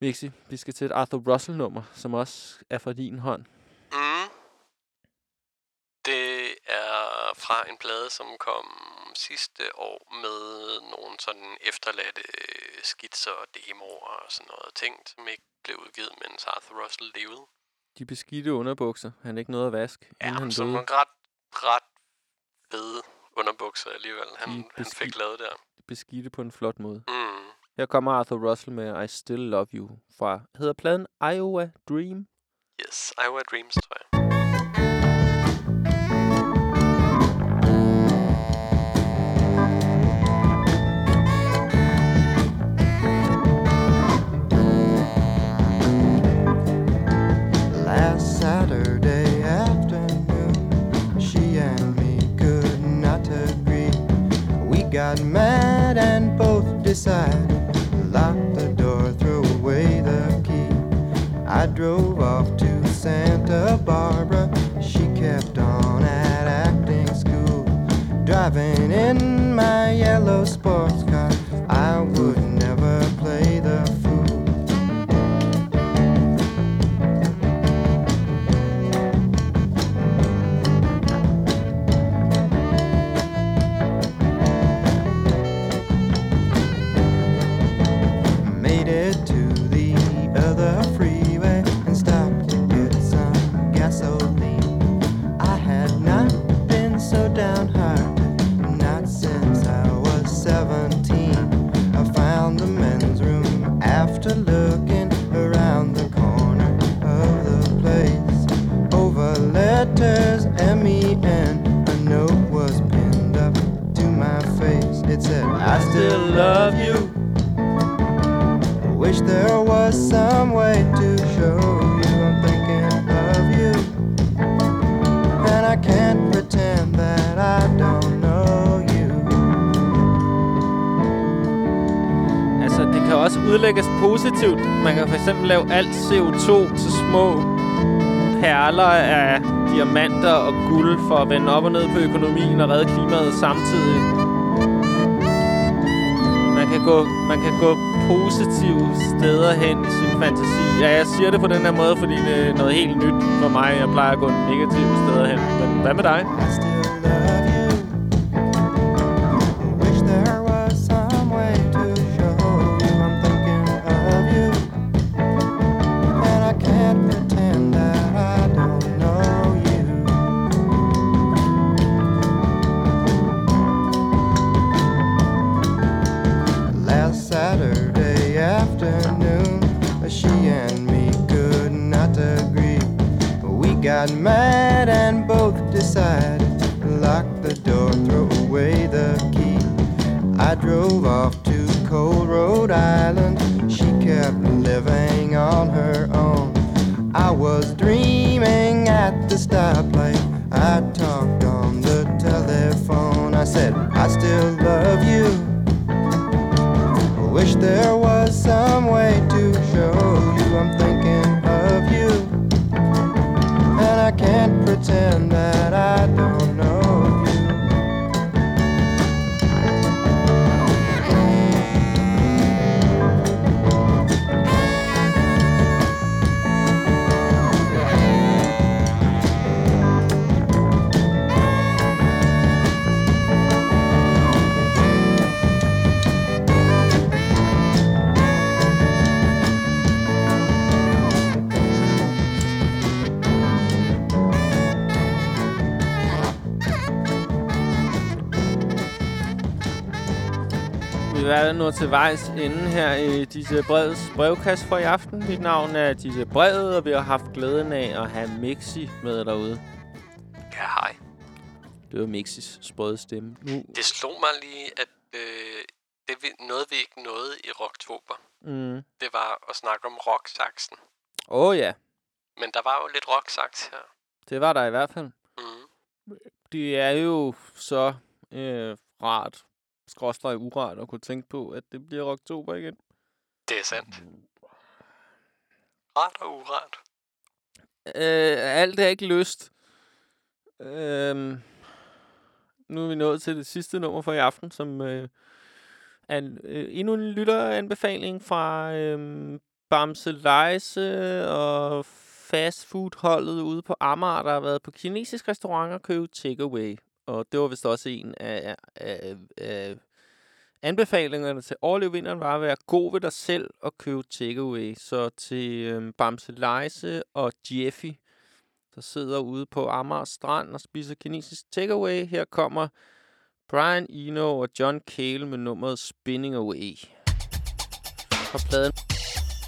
Vixi, vi skal til et Arthur Russell-nummer, som også er fra din hånd. Mm. Det er fra en plade, som kom sidste år med nogle sådan efterladte skitser og demoer og sådan noget ting, som ikke blev udgivet, mens Arthur Russell levede. De beskidte underbukser. Han er ikke noget at vaske, ja, han Som døde. nogle ret, ret fede underbukser alligevel, han, De han fik lavet der. Beskidte på en flot måde. Mm. Her kommer Arthur Russell med I Still Love You fra, hedder pladen Iowa Dream. Yes, Iowa Dreams, tror jeg. Got mad and both decided to lock the door, throw away the key. I drove off to Santa Barbara. She kept on at acting school, driving in my yellow sports love you. I Wish there was some way to show you I'm thinking of you. And I can't pretend that I don't know you. Altså, det kan også udlægges positivt. Man kan for eksempel lave alt CO2 til små perler af diamanter og guld for at vende op og ned på økonomien og redde klimaet samtidig. Man kan gå, man kan gå positive steder hen i sin fantasi. Ja, jeg siger det på den her måde, fordi det er noget helt nyt for mig. Jeg plejer at gå negative steder hen. Men hvad med dig? Nået til vejs ende her i disse brevets brevkast for i aften. Mit navn er disse brevet, og vi har haft glæden af at have Mixi med derude. Ja, hej. Det var Mixis sprøde stemme. Nu, Det slog mig lige, at øh, det vi, noget, vi ikke nåede i Rocktober, mm. det var at snakke om rocksaksen. Åh oh, ja, Men der var jo lidt rocksaks her. det var der i hvert fald. Mm. Det er jo så øh, rart, skråstrej urart at kunne tænke på, at det bliver oktober igen. Det er sandt. Ret og uret. Øh, alt er ikke lyst. Øh, nu er vi nået til det sidste nummer for i aften, som øh, er en, øh, endnu en lytteranbefaling fra øh, Bamse Leise og fastfood-holdet ude på Amager, der har været på kinesisk restaurant og købt takeaway. Og det var vist også en af, af, af anbefalingerne til overleve vinteren, var at være god ved dig selv og købe takeaway. Så til øhm, Bamse Leise og Jeffy, der sidder ude på Amager Strand og spiser kinesisk takeaway. Her kommer Brian Eno og John Cale med nummeret Spinning Away. Fra pladen.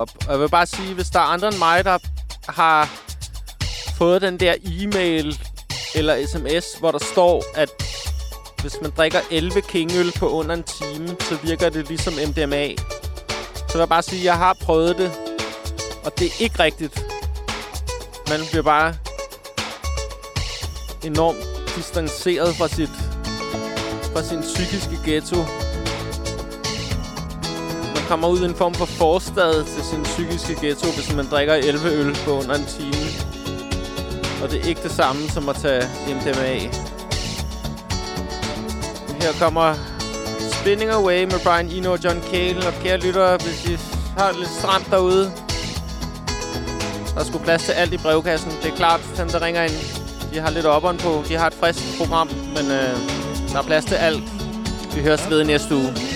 Og og jeg vil bare sige, hvis der er andre end mig, der har fået den der e-mail eller sms, hvor der står, at hvis man drikker 11 kingøl på under en time, så virker det ligesom MDMA. Så vil jeg bare sige, at jeg har prøvet det, og det er ikke rigtigt. Man bliver bare enormt distanceret fra sit fra sin psykiske ghetto. Man kommer ud i en form for forstad til sin psykiske ghetto, hvis man drikker 11 øl på under en time. Og det er ikke det samme som at tage MDMA. Her kommer Spinning Away med Brian Eno og John Cale. Og kære lyttere, hvis I har det lidt stramt derude, der skulle plads til alt i brevkassen. Det er klart, dem der ringer ind, de har lidt opperen på. De har et frisk program, men øh, der er plads til alt. Vi høres ved i næste uge.